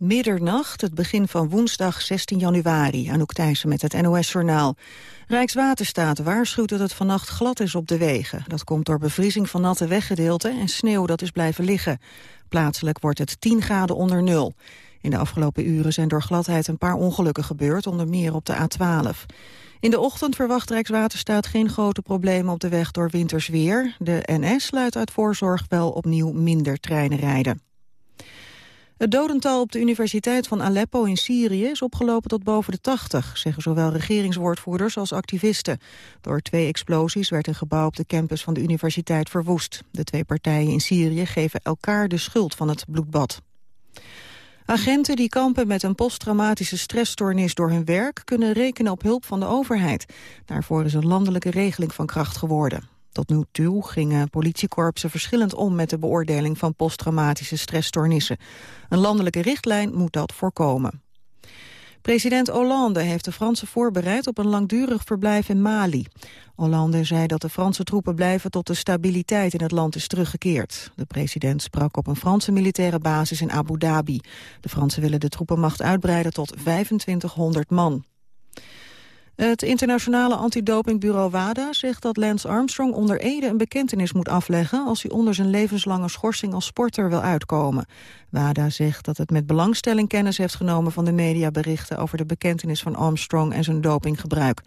Middernacht, het begin van woensdag 16 januari. Anouk Thijssen met het NOS-journaal. Rijkswaterstaat waarschuwt dat het vannacht glad is op de wegen. Dat komt door bevriezing van natte weggedeelten en sneeuw dat is blijven liggen. Plaatselijk wordt het 10 graden onder nul. In de afgelopen uren zijn door gladheid een paar ongelukken gebeurd, onder meer op de A12. In de ochtend verwacht Rijkswaterstaat geen grote problemen op de weg door wintersweer. De NS luidt uit voorzorg wel opnieuw minder treinen rijden. Het dodental op de Universiteit van Aleppo in Syrië is opgelopen tot boven de 80, zeggen zowel regeringswoordvoerders als activisten. Door twee explosies werd een gebouw op de campus van de universiteit verwoest. De twee partijen in Syrië geven elkaar de schuld van het bloedbad. Agenten die kampen met een posttraumatische stressstoornis door hun werk... kunnen rekenen op hulp van de overheid. Daarvoor is een landelijke regeling van kracht geworden. Tot nu toe gingen politiekorpsen verschillend om met de beoordeling van posttraumatische stressstoornissen. Een landelijke richtlijn moet dat voorkomen. President Hollande heeft de Fransen voorbereid op een langdurig verblijf in Mali. Hollande zei dat de Franse troepen blijven tot de stabiliteit in het land is teruggekeerd. De president sprak op een Franse militaire basis in Abu Dhabi. De Fransen willen de troepenmacht uitbreiden tot 2500 man. Het internationale antidopingbureau WADA zegt dat Lance Armstrong onder Ede een bekentenis moet afleggen als hij onder zijn levenslange schorsing als sporter wil uitkomen. WADA zegt dat het met belangstelling kennis heeft genomen van de mediaberichten over de bekentenis van Armstrong en zijn dopinggebruik.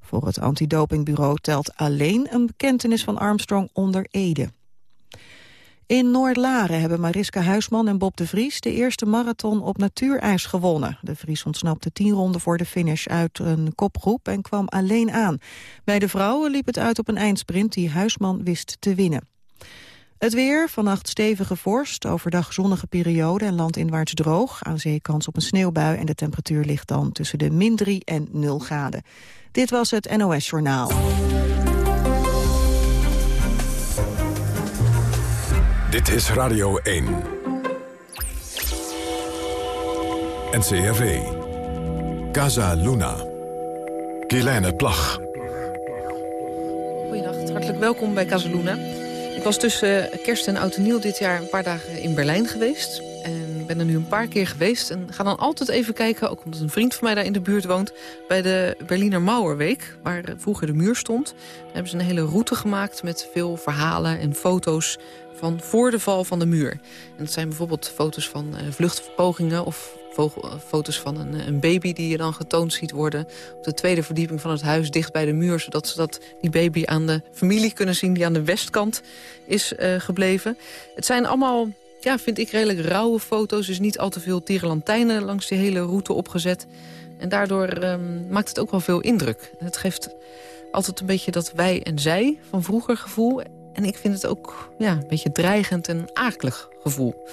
Voor het antidopingbureau telt alleen een bekentenis van Armstrong onder Ede. In Noordlaren hebben Mariska Huisman en Bob de Vries de eerste marathon op natuurijs gewonnen. De Vries ontsnapte tien ronden voor de finish uit een kopgroep en kwam alleen aan. Bij de vrouwen liep het uit op een eindsprint die Huisman wist te winnen. Het weer, vannacht stevige vorst, overdag zonnige periode en landinwaarts droog. Aan zee kans op een sneeuwbui en de temperatuur ligt dan tussen de min 3 en 0 graden. Dit was het NOS Journaal. Dit is Radio 1. NCRV. Casa Luna. Kielijne Plag. Goedenacht, hartelijk welkom bij Casa Luna. Ik was tussen kerst en oud nieuw dit jaar een paar dagen in Berlijn geweest. En ben er nu een paar keer geweest. En ga dan altijd even kijken, ook omdat een vriend van mij daar in de buurt woont... bij de Berliner Mauerweek, waar vroeger de muur stond. Daar hebben ze een hele route gemaakt met veel verhalen en foto's van voor de val van de muur. En dat zijn bijvoorbeeld foto's van uh, vluchtpogingen of foto's van een, een, baby die je dan getoond ziet worden... op de tweede verdieping van het huis dicht bij de muur... zodat ze dat, die baby aan de familie kunnen zien die aan de westkant is gebleven. Het zijn allemaal, ja, vind ik, redelijk rauwe foto's. Dus niet al te veel tierenlantijnen langs die hele route opgezet. En daardoor um, maakt het ook wel veel indruk. Het geeft altijd een beetje dat wij en zij van vroeger gevoel... En ik vind het ook ja, een beetje dreigend en akelig gevoel.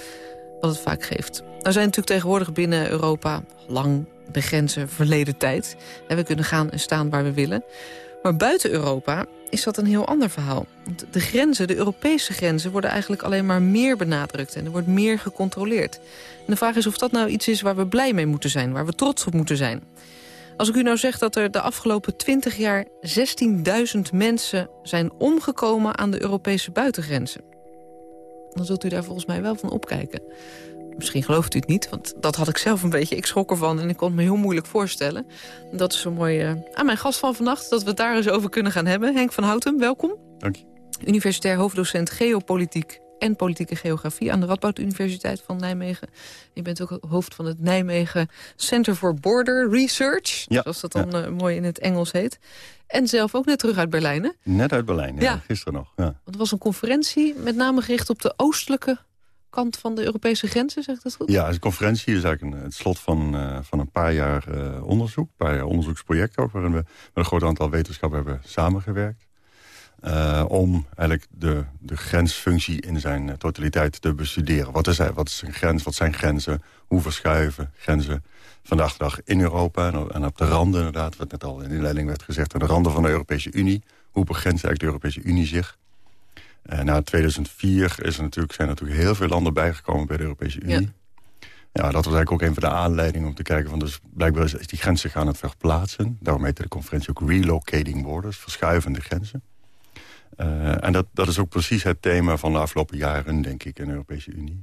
Wat het vaak geeft. Er zijn natuurlijk tegenwoordig binnen Europa lang de grenzen verleden tijd. We kunnen gaan en staan waar we willen. Maar buiten Europa is dat een heel ander verhaal. Want de grenzen, de Europese grenzen, worden eigenlijk alleen maar meer benadrukt. En er wordt meer gecontroleerd. En de vraag is of dat nou iets is waar we blij mee moeten zijn. Waar we trots op moeten zijn. Als ik u nou zeg dat er de afgelopen 20 jaar 16.000 mensen zijn omgekomen aan de Europese buitengrenzen. Dan zult u daar volgens mij wel van opkijken. Misschien gelooft u het niet, want dat had ik zelf een beetje. Ik schrok ervan en ik kon het me heel moeilijk voorstellen. Dat is zo mooi uh, aan mijn gast van vannacht, dat we het daar eens over kunnen gaan hebben. Henk van Houten, welkom. Dank je. Universitair hoofddocent Geopolitiek en politieke geografie aan de Radboud Universiteit van Nijmegen. Je bent ook hoofd van het Nijmegen Center for Border Research, ja. zoals dat dan ja. uh, mooi in het Engels heet. En zelf ook net terug uit Berlijn, hè? Net uit Berlijn, ja, ja. gisteren nog. Ja. Want er was een conferentie met name gericht op de oostelijke kant van de Europese grenzen, zegt dat goed? Ja, een conferentie is eigenlijk een, het slot van, uh, van een paar jaar uh, onderzoek. Een paar jaar onderzoeksproject ook, waarin we met een groot aantal wetenschappers hebben samengewerkt. Uh, om eigenlijk de, de grensfunctie in zijn uh, totaliteit te bestuderen. Wat is, wat is een grens, wat zijn grenzen, hoe verschuiven grenzen vandaag de dag in Europa... En, op de randen inderdaad, wat net al in de inleiding werd gezegd... aan de randen van de Europese Unie. Hoe begrenst eigenlijk de Europese Unie zich? Uh, na 2004 is er natuurlijk, zijn er natuurlijk heel veel landen bijgekomen bij de Europese Unie. Ja. ja. dat was eigenlijk ook een van de aanleidingen om te kijken... van dus blijkbaar is die grenzen gaan het verplaatsen. Daarom heette de conferentie ook Relocating Borders, verschuivende grenzen. En dat, dat is ook precies het thema van de afgelopen jaren, denk ik, in de Europese Unie.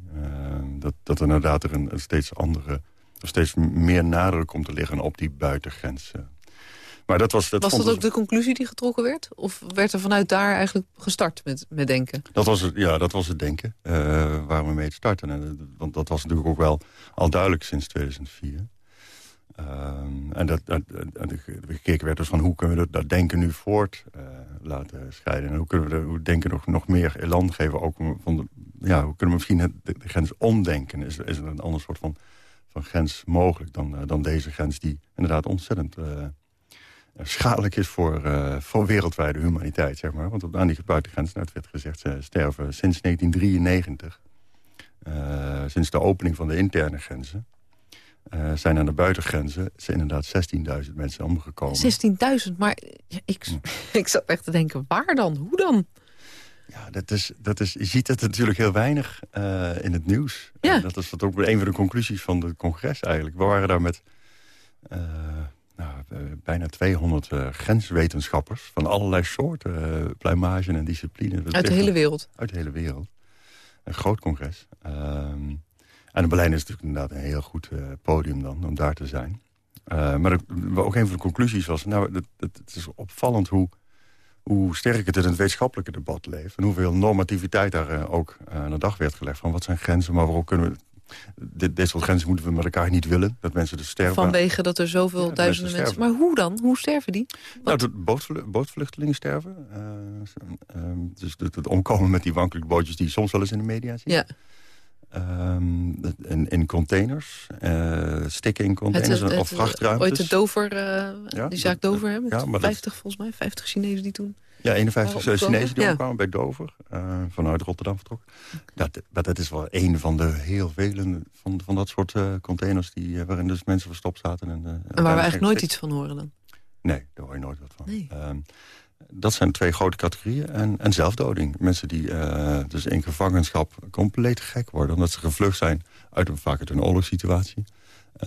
dat, dat er inderdaad er een, een steeds andere, steeds meer nadruk komt te liggen op die buitengrenzen. Maar dat was, dat was dat ook de conclusie die getrokken werd? Of werd er vanuit daar eigenlijk gestart met, met denken? Dat was het, ja, dat was het denken uh, waar we mee starten. En, want dat was natuurlijk ook wel al duidelijk sinds 2004. Ehm, en dat, dat, gekeken werd dus van hoe kunnen we dat, denken nu voort uh, laten scheiden. En hoe kunnen we hoe denken nog, nog meer elan geven. Ook van de, ja, hoe kunnen we misschien de, grens omdenken? Is, is er een ander soort van, van grens mogelijk dan, uh, dan deze grens die inderdaad ontzettend uh, schadelijk is voor, voor wereldwijde humaniteit. Zeg maar. Want aan die buitengrenzen, nou, het werd gezegd, ze sterven sinds 1993. sinds de opening van de interne grenzen uh, zijn aan de buitengrenzen zijn inderdaad 16.000 mensen omgekomen. 16.000, maar ik, ik zat echt te denken, waar dan? Hoe dan? Ja, dat is, dat is, je ziet het natuurlijk heel weinig uh, in het nieuws. Ja. dat is dat ook een van de conclusies van het congres eigenlijk. We waren daar met uh, nou, bijna 200 grenswetenschappers... van allerlei soorten, pluimagen en disciplines. Uit de hele wereld? Uit de hele wereld. Een groot congres. Ehm, en Berlijn is natuurlijk inderdaad een heel goed uh, podium dan, om daar te zijn. Uh, maar ook een van de conclusies was... nou, het, het is opvallend hoe, hoe sterk het in het wetenschappelijke debat leeft... en hoeveel normativiteit daar uh, ook aan de dag werd gelegd. Van wat zijn grenzen, maar waarom kunnen we... Dit, dit soort grenzen moeten we met elkaar niet willen. Dat mensen dus sterven. Vanwege dat er zoveel ja, duizenden mensen, Maar hoe dan? Hoe sterven die? Wat? Nou, bootvl bootvluchtelingen sterven. dus het, het, omkomen met die wankelijke bootjes... die je soms wel eens in de media ziet. Ja. Um, in, in, containers, uh, stikken in containers het, het, of vrachtruimtes. Ooit de Dover, uh, ja, die zaak Dover, hè, met ja, 50 dat, volgens mij, 50 Chinezen die toen... Ja, 51 Chinezen die ja. omkwamen bij Dover, uh, vanuit Rotterdam vertrokken. Dat, maar dat is wel een van de heel vele van, van dat soort containers... Die, waarin dus mensen verstopt zaten. En, en waar we eigenlijk nooit iets van horen dan? Nee, daar hoor je nooit wat van. Nee. Um, dat zijn twee grote categorieën. En, en zelfdoding. Mensen die uh, dus in gevangenschap compleet gek worden... omdat ze gevlucht zijn uit een, vaak uit een oorlogssituatie.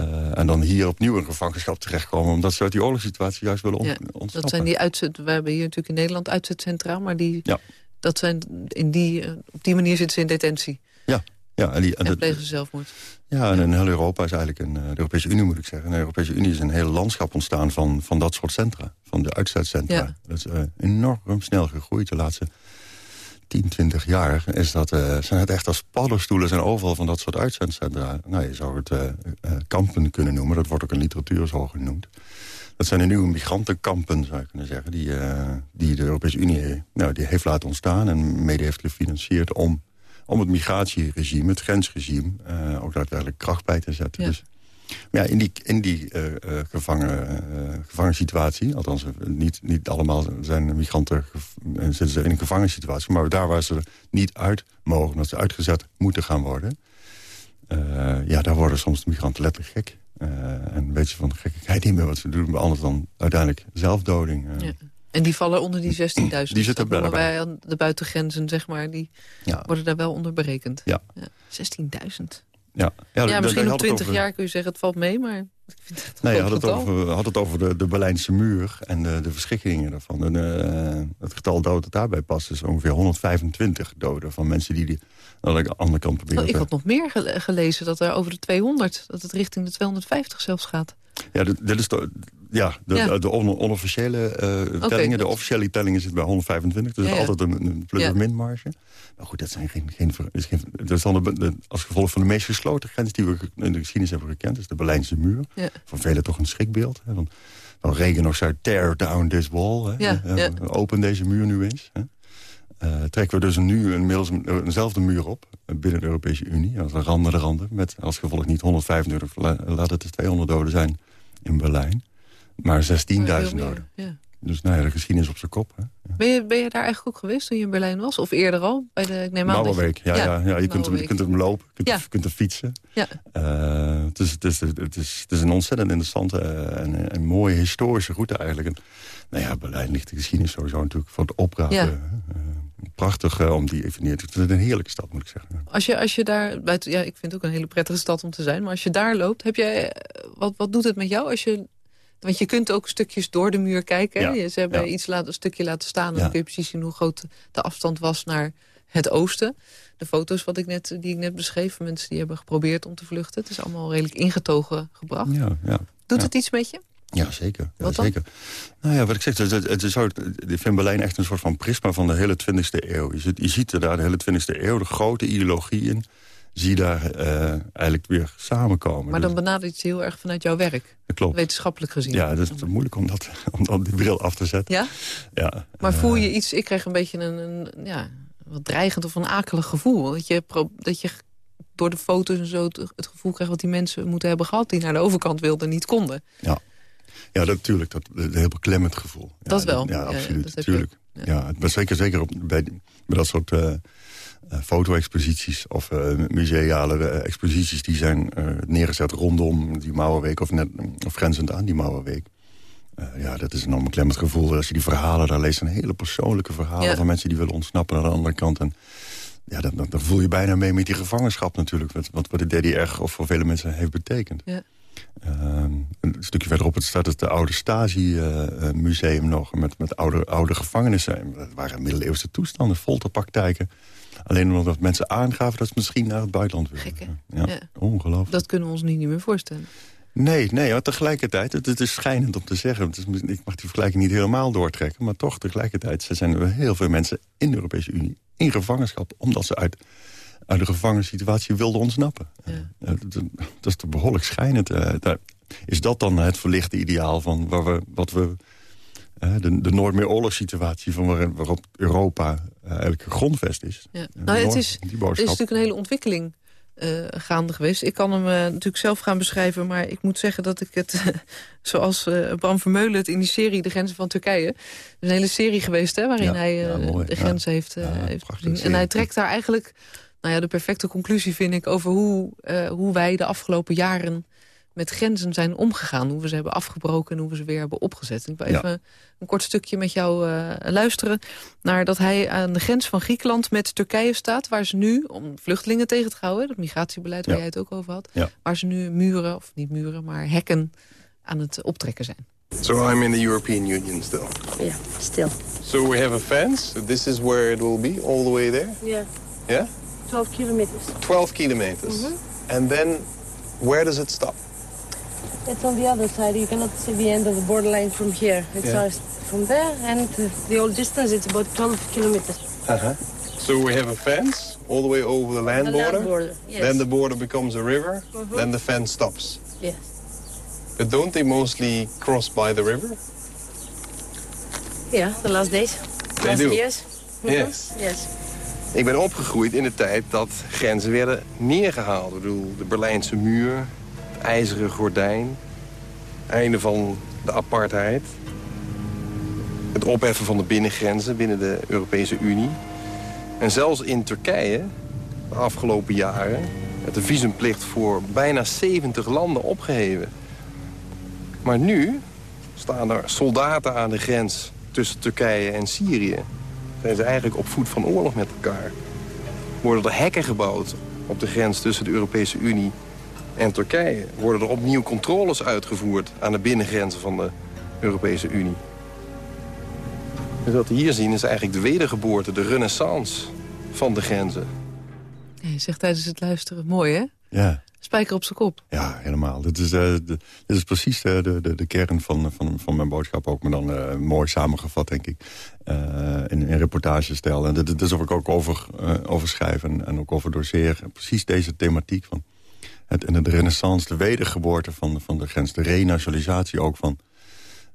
Uh, en dan hier opnieuw in gevangenschap terechtkomen... omdat ze uit die oorlogssituatie juist willen on ja, ontsnappen. Dat zijn die uitzet, we hebben hier natuurlijk in Nederland uitzetcentra... maar die, ja. dat zijn in die, op die manier zitten ze in detentie. Ja, ja, en, die, en, en plegen ze zelfmoord. Ja, en in heel Europa is eigenlijk, een, de Europese Unie moet ik zeggen... de Europese Unie is een hele landschap ontstaan van, van dat soort centra. Van de uitzetcentra. Ja. Dat is uh, enorm snel gegroeid de laatste 10, 20 jaar. Is dat, uh, zijn het echt als paddenstoelen zijn overal van dat soort uitzendcentra. Nou, je zou het uh, kampen kunnen noemen. Dat wordt ook in literatuur zo genoemd. Dat zijn de nieuwe migrantenkampen, zou je kunnen zeggen... die, die de Europese Unie nou, die heeft laten ontstaan... en mede heeft gefinancierd om om het migratieregime, het grensregime... Uh, ook daadwerkelijk kracht bij te zetten. Ja. Dus maar ja, in die, in die uh, uh, gevangen, gevangensituatie... althans, niet, niet allemaal zijn migranten zitten ze in een gevangensituatie... maar daar waar ze niet uit mogen, dat ze uitgezet moeten gaan worden... ja, daar worden soms de migranten letterlijk gek. en weet je van de gekkigheid niet meer wat ze doen... maar anders dan uiteindelijk zelfdoding. Ja. En die vallen onder die 16.000. Die zitten bij aan de buitengrenzen, zeg maar. Die ja. worden daar wel onder berekend. Ja. ja 16.000. Ja, ja, ja misschien op 20 jaar kun je zeggen het valt mee, maar ik vind het Nee, je had het, over, had het over de, de Berlijnse muur en de, de verschrikkingen daarvan. En, uh, het getal doden dat daarbij past is ongeveer 125 doden van mensen die, die aan de andere kant proberen oh, Ik had nog meer gelezen, dat er over de 200, dat het richting de 250 zelfs gaat. Ja, dit is de, ja, de, Ja. de on- onofficiële eh, tellingen. De officiële tellingen zitten bij 125. Dus Ja, ja. altijd een, een plus- of min marge. Maar goed, dat, zijn geen, geen, is geen, dat is dan de, als gevolg van de meest gesloten grens... die we in de geschiedenis hebben gekend. Is de Berlijnse muur. Voor velen toch een schrikbeeld. Hè? Want, van Reagan nog zei, tear down this wall. Hè? Eh. Open deze muur nu eens. Hè? Eh, trekken we dus nu inmiddels een, eenzelfde muur op eh, binnen de Europese Unie. Als randen de randen. Met als gevolg niet 125, la- laat het dus 200 doden zijn in Berlijn. Maar 16.000 Maar veel meer, doden. Ja. Dus nou ja, de geschiedenis op zijn kop. Hè? Ben, je, ben je daar eigenlijk ook geweest toen je in Berlijn was? Of eerder al? Bij de, ik neem aan Mauerweek, ja, ja. ja, je, kunt hem, kunt hem lopen, je kunt, Ja. kunt hem fietsen. Ja. Eh, het, is, het, is, het, is, het is een ontzettend interessante en, en mooie historische route eigenlijk. En, nou ja, Berlijn ligt de geschiedenis sowieso natuurlijk voor het oprapen. Ja. Prachtig eh, om die even neer te... Het is een heerlijke stad, moet ik zeggen. Als je, als je daar, buiten, ja, ik vind het ook een hele prettige stad om te zijn. Maar als je daar loopt, heb jij, eh, wat, wat doet het met jou als je Want je kunt ook stukjes door de muur kijken. Ja, Ze hebben iets laten, een stukje laten staan. En dan kun je precies zien hoe groot de afstand was naar het oosten. De foto's wat ik net, die ik net beschreef... mensen die hebben geprobeerd om te vluchten. Het is allemaal redelijk ingetogen gebracht. Ja, ja, Doet het iets met je? Ja, zeker. Ja, zeker. Nou ja, wat ik zeg, het, het, is zo, ik vind Berlijn echt een soort van prisma van de hele 20e eeuw. Je ziet, je ziet er daar de hele 20e eeuw, de grote ideologie in zie je daar uh, eigenlijk weer samenkomen. Maar dan benadert je heel erg vanuit jouw werk. Dat klopt. Wetenschappelijk gezien. Ja, het is moeilijk om, dat, om dan die bril af te zetten. Ja? ja maar voel je iets... Ik krijg een beetje een, een ja, wat dreigend of een akelig gevoel. Dat je, dat je door de foto's en zo het, gevoel krijgt... wat die mensen moeten hebben gehad... die naar de overkant wilden niet konden. Ja, ja dat, natuurlijk. Dat, een heel beklemmend gevoel. Dat wel. Ja, absoluut. natuurlijk. Ja. zeker, zeker op, bij, bij dat soort... Uh, foto-exposities of uh, museale exposities... die zijn neergezet rondom die Mauerweek of, net, of grenzend aan die Mauerweek. ja, dat is een enorm beklemmend gevoel. Als je die verhalen daar leest, zijn hele persoonlijke verhalen... van mensen die willen ontsnappen naar de andere kant. En ja, dan, dan, voel je bijna mee met die gevangenschap natuurlijk. Wat, wat, wat de DDR of voor vele mensen heeft betekend. Ja. Ehm, een stukje verderop het staat het de oude Stasi-museum nog... met, met oude, oude gevangenissen. Dat waren middeleeuwse toestanden, folterpraktijken. Alleen omdat mensen aangaven dat ze misschien naar het buitenland wilden. Ja, ja. Ongelooflijk. Dat kunnen we ons nu niet meer voorstellen. Nee, nee, maar tegelijkertijd, het, het is schijnend om te zeggen... Is, ik mag die vergelijking niet helemaal doortrekken... maar toch tegelijkertijd zijn er heel veel mensen in de Europese Unie... in gevangenschap, omdat ze uit uit de gevangenssituatie wilde ontsnappen. Ja. Uh, dat, is toch behoorlijk schijnend. Uh, is dat dan het verlichte ideaal van waar we, wat we... Uh, de, de nooit meer oorlogssituatie van waar, waarop Europa eigenlijk grondvest is. Ja. Nou, het is, het is natuurlijk een hele ontwikkeling gaande geweest. Ik kan hem natuurlijk zelf gaan beschrijven, maar ik moet zeggen dat ik het... zoals Bram Vermeulen het in die serie De Grenzen van Turkije... is een hele serie geweest hè, waarin hij de grenzen heeft, heeft gezien. En hij trekt daar eigenlijk nou ja, de perfecte conclusie vind ik over hoe, uh, hoe wij de afgelopen jaren met grenzen zijn omgegaan. Hoe we ze hebben afgebroken en hoe we ze weer hebben opgezet. Ik wil even een kort stukje met jou uh, luisteren... naar dat hij aan de grens van Griekenland met Turkije staat... waar ze nu, om vluchtelingen tegen te houden... dat migratiebeleid waar jij het ook over had... waar ze nu muren, of niet muren, maar hekken aan het optrekken zijn. So I'm in the European Union still? Yeah, still. So we have a fence. This is where it will be, all the way there? Yeah. Yeah? 12 kilometers. 12 kilometers. Mm -hmm. And then where does it stop? It's on the other side. You cannot see the end of the borderline from here. It yeah. starts from there, and the whole distance is about 12 kilometers. Uh -huh. So we have a fence all the way over the land the border. Land border yes. Then the border becomes a river. Mm -hmm. Then the fence stops. Yes. But don't they mostly cross by the river? Yeah, the last days. They last do. years. Mm -hmm. Yes. Yes. Ik ben opgegroeid in de tijd dat grenzen werden neergehaald. Ik bedoel, de Berlijnse muur, het ijzeren gordijn... einde van de apartheid... het opheffen van de binnengrenzen binnen de Europese Unie... en zelfs in Turkije, de afgelopen jaren... werd de visumplicht voor bijna 70 landen opgeheven. Maar nu staan er soldaten aan de grens tussen Turkije en Syrië zijn ze eigenlijk op voet van oorlog met elkaar. Worden er hekken gebouwd op de grens tussen de Europese Unie en Turkije? Worden er opnieuw controles uitgevoerd aan de binnengrenzen van de Europese Unie? Dus wat we hier zien is eigenlijk de wedergeboorte, de renaissance van de grenzen. Je zegt tijdens het luisteren, mooi hè? Ja spijker op zijn kop. Ja, helemaal. Dit is, uh, dit is precies de, de, de kern van, van, van mijn boodschap. Ook maar dan uh, mooi samengevat, denk ik. Uh, in, in reportagestijl. En dat is ik ook over, over schrijf en, ook over doseer. Precies deze thematiek van het, de renaissance, de wedergeboorte van, van de grens. De renationalisatie ook van,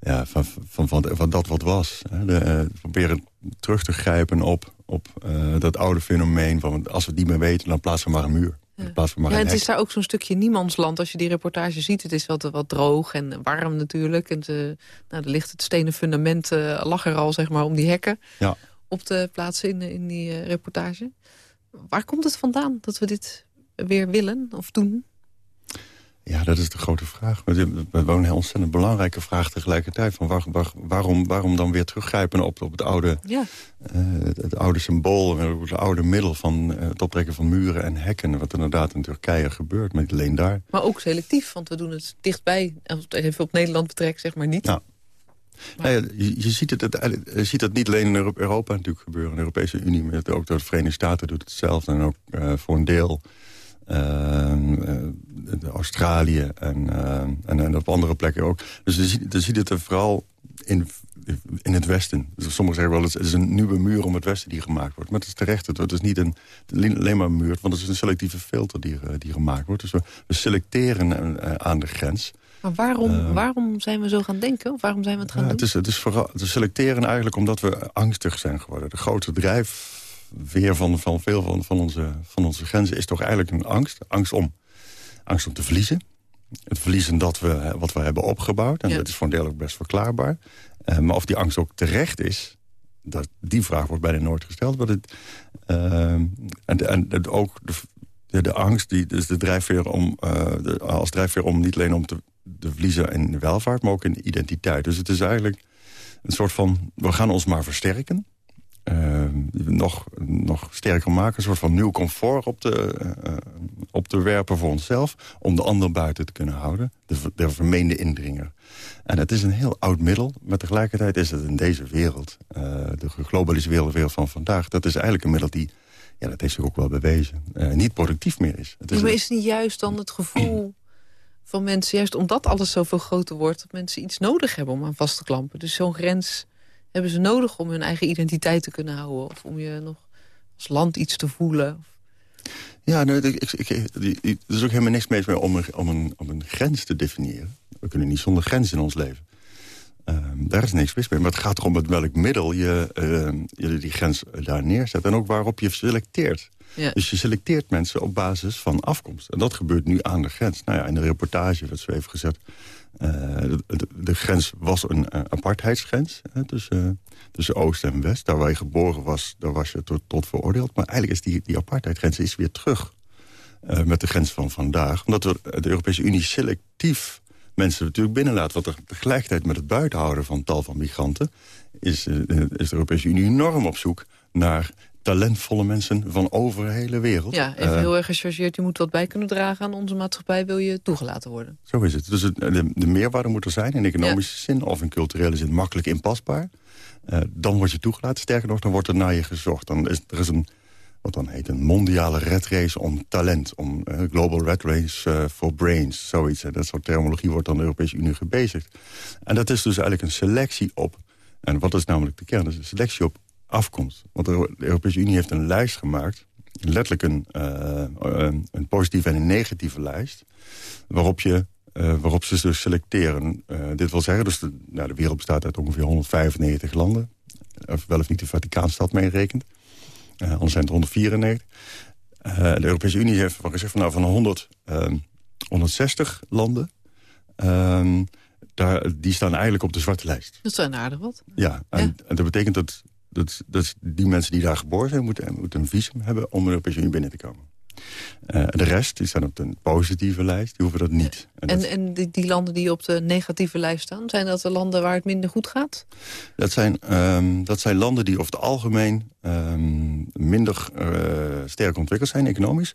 ja, van, van, van, dat wat was. De, proberen terug te grijpen op, op dat oude fenomeen van... als we het niet meer weten, dan plaatsen we maar een muur. Ja. ja, het is daar ook zo'n stukje niemandsland. Als je die reportage ziet, het is wat, wat droog en warm natuurlijk. En ze, nou, er ligt het stenen fundament, uh, lag er al zeg maar, om die hekken ja. op te plaatsen in, in die uh, reportage. Waar komt het vandaan dat we dit weer willen of doen? Ja, dat is de grote vraag. We hebben een heel ontzettend belangrijke vraag tegelijkertijd. Van waar, waar, waarom, waarom dan weer teruggrijpen op, op het, oude, Ja. eh, het, het oude symbool... het oude middel van eh, het optrekken van muren en hekken... wat inderdaad in Turkije gebeurt, maar niet alleen daar. Maar ook selectief, want we doen het dichtbij. Als even op Nederland betrekken, zeg maar niet. Ja. Nou ja, je, je ziet het, je ziet het niet alleen in Euro- Europa natuurlijk gebeuren. De Europese Unie, maar ook de Verenigde Staten doet hetzelfde. En ook eh, voor een deel ehm, eh, Australië en, eh, en, en op andere plekken ook. Dus je ziet, je ziet het er vooral in, in het Westen. Dus sommigen zeggen wel, het is een nieuwe muur om het Westen die gemaakt wordt. Maar het is terecht, het, is niet een, alleen maar een muur. Want het is een selectieve filter die, eh, die gemaakt wordt. Dus we, selecteren eh, aan de grens. Maar waarom, waarom zijn we zo gaan denken? Of waarom zijn we het gaan doen? het, is, het is vooral te selecteren eigenlijk omdat we angstig zijn geworden. De grote drijfveer van, van veel van, van, onze, van onze grenzen is toch eigenlijk een angst. Angst om, angst om te verliezen. Het verliezen dat we, wat we hebben opgebouwd. En Ja. dat is voor een deel ook best verklaarbaar. Eh, maar of die angst ook terecht is... Dat, die vraag wordt bijna nooit gesteld. Maar het, eh, en en ook de, de, de angst, die, dus de drijfveer om, eh, de, als drijfveer om niet alleen om te, te verliezen in de welvaart, maar ook in de identiteit. Dus het is eigenlijk een soort van, we gaan ons maar versterken. Eh, nog, nog sterker maken, een soort van nieuw comfort op te, eh, op te werpen voor onszelf... om de ander buiten te kunnen houden, de, ver- de vermeende indringer. En het is een heel oud middel, maar tegelijkertijd is het in deze wereld... eh, de geglobaliseerde wereld van vandaag, dat is eigenlijk een middel die... ja, dat heeft zich ook wel bewezen, eh, niet productief meer is. Het is maar is het niet juist dan het gevoel van mensen... juist omdat alles zoveel groter wordt... dat mensen iets nodig hebben om aan vast te klampen? Dus zo'n grens hebben ze nodig om hun eigen identiteit te kunnen houden... of om je nog als land iets te voelen. Ja, nee, ik, ik, ik- die- die- er is ook helemaal niks mee mee om een, om, een, om een grens te definiëren. We kunnen niet zonder grens in ons leven. Ehm, daar is niks mis mee. Maar het gaat erom met welk middel je, ehm, je die grens daar neerzet. En ook waarop je selecteert. Ja. Dus je selecteert mensen op basis van afkomst. En dat gebeurt nu aan de grens. Nou ja, in de reportage werd zo even gezet... eh, de, de, grens was een eh, apartheidsgrens hè, tussen, tussen Oost en West. Daar waar je geboren was, daar was je tot, veroordeeld. Maar eigenlijk is die, die apartheidgrens is weer terug eh, met de grens van vandaag. Omdat de Europese Unie selectief mensen natuurlijk binnenlaat. Wat er tegelijkertijd met het buitenhouden van tal van migranten... is, eh, is de Europese Unie enorm op zoek naar talentvolle mensen van over de hele wereld. Ja, even Eh, heel erg gechargeerd. Je moet wat bij kunnen dragen aan onze maatschappij... wil je toegelaten worden. Zo is het. Dus het, de, de meerwaarde moet er zijn in economische zin... of in culturele zin makkelijk inpasbaar. Eh, dan word je toegelaten. Sterker nog, dan wordt er naar je gezocht. Dan is er is een, wat dan heet, een mondiale red race om talent. Om eh, global red race eh, for brains, zoiets. Dat soort terminologie wordt dan de Europese Unie gebezigd. En dat is dus eigenlijk een selectie op... en wat is namelijk de kern? Dat is een selectie op afkomst. Want de Europese Unie heeft een lijst gemaakt... letterlijk een, eh, een, een positieve en een negatieve lijst... waarop, je, eh, waarop ze dus selecteren. Eh, dit wil zeggen, dus de, nou, de wereld bestaat uit ongeveer 195 landen. Of wel of niet de Vaticaanstad meerekent. Eh anders zijn het 194. Eh, de Europese Unie heeft van gezegd van, nou, van 100, ehm, 160 landen... ehm, daar, die staan eigenlijk op de zwarte lijst. Dat zijn aardig wat. Ja, en, Ja. en dat betekent dat, dat, dat die mensen die daar geboren zijn... moeten, moeten een visum hebben om de Europese Unie binnen te komen. Eh, de rest, die staan op de positieve lijst, die hoeven dat niet. En dat, En, die, die landen die op de negatieve lijst staan... zijn dat de landen waar het minder goed gaat? dat, zijn, ehm, dat zijn landen die over het algemeen ehm, minder eh, sterk ontwikkeld zijn, economisch...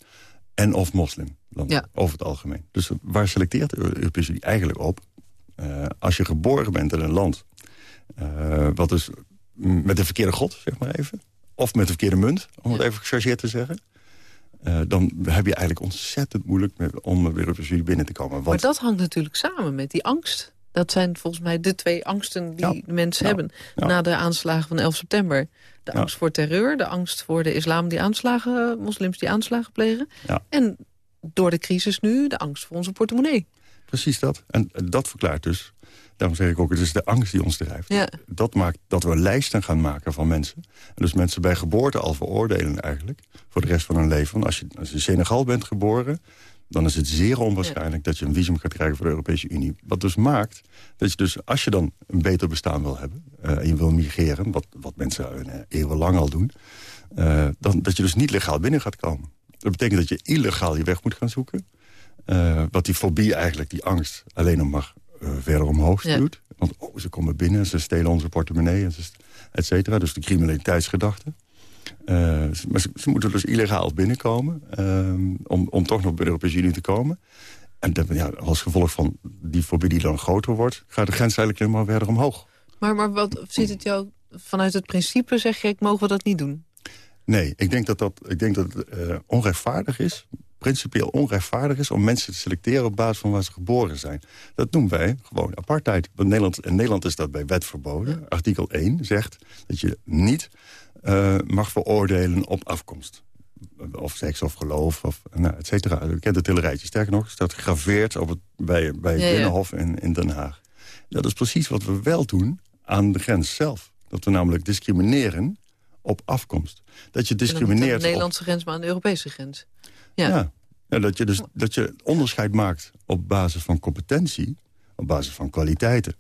en of moslimlanden, Ja. over het algemeen. Dus waar selecteert de Europese Unie eigenlijk op? Eh, als je geboren bent in een land... wat dus met de verkeerde god, zeg maar even... of met de verkeerde munt, om het even gechargeerd te zeggen... eh, dan heb je eigenlijk ontzettend moeilijk met, om de Europese Unie binnen te komen. Maar dat hangt natuurlijk samen met die angst. Dat zijn volgens mij de twee angsten die Ja. de mensen Ja. hebben... Ja. na de aanslagen van 11 september. De angst voor terreur, de angst voor de islam die aanslagen... moslims die aanslagen plegen. En door de crisis nu de angst voor onze portemonnee. Precies dat. En dat verklaart dus, daarom zeg ik ook, het is de angst die ons drijft. Ja. Dat maakt dat we lijsten gaan maken van mensen. En dus mensen bij geboorte al veroordelen eigenlijk, voor de rest van hun leven. Want als je, als je in Senegal bent geboren, dan is het zeer onwaarschijnlijk dat je een visum gaat krijgen voor de Europese Unie. Wat dus maakt dat je dus, als je dan een beter bestaan wil hebben... eh, en je wil migreren, wat, wat mensen uh, eeuwenlang al doen... Uh, dan, dat je dus niet legaal binnen gaat komen. Dat betekent dat je illegaal je weg moet gaan zoeken... wat die fobie eigenlijk, die angst, alleen nog maar verder omhoog stuurt. Want oh, ze komen binnen, ze stelen onze portemonnee, et cetera. Dus de criminaliteitsgedachte. maar ze, ze, moeten dus illegaal binnenkomen om, om toch nog bij de Europese Unie te komen. En ja, als gevolg van die fobie die dan groter wordt... gaat de grens eigenlijk helemaal verder omhoog. Maar, maar wat zit het jou vanuit het principe, zeg je... mogen we dat niet doen? Nee, ik denk dat, dat, ik denk dat het uh, onrechtvaardig is principieel onrechtvaardig is om mensen te selecteren op basis van waar ze geboren zijn. Dat doen wij gewoon apartheid. In Nederland, in Nederland is dat bij wet verboden. Artikel 1 zegt dat je niet uh, mag veroordelen op afkomst of seks of geloof, of, nou, et cetera. U kent het hele rijtje. Sterker nog, staat gegraveerd op het, bij, bij het Binnenhof in, in Den Haag. Dat is precies wat we wel doen aan de grens zelf. Dat we namelijk discrimineren op afkomst. Dat je discrimineert aan de Nederlandse grens, maar aan de Europese grens. Ja. ja. dat, je dus, dat je onderscheid maakt op basis van competentie... op basis van kwaliteiten.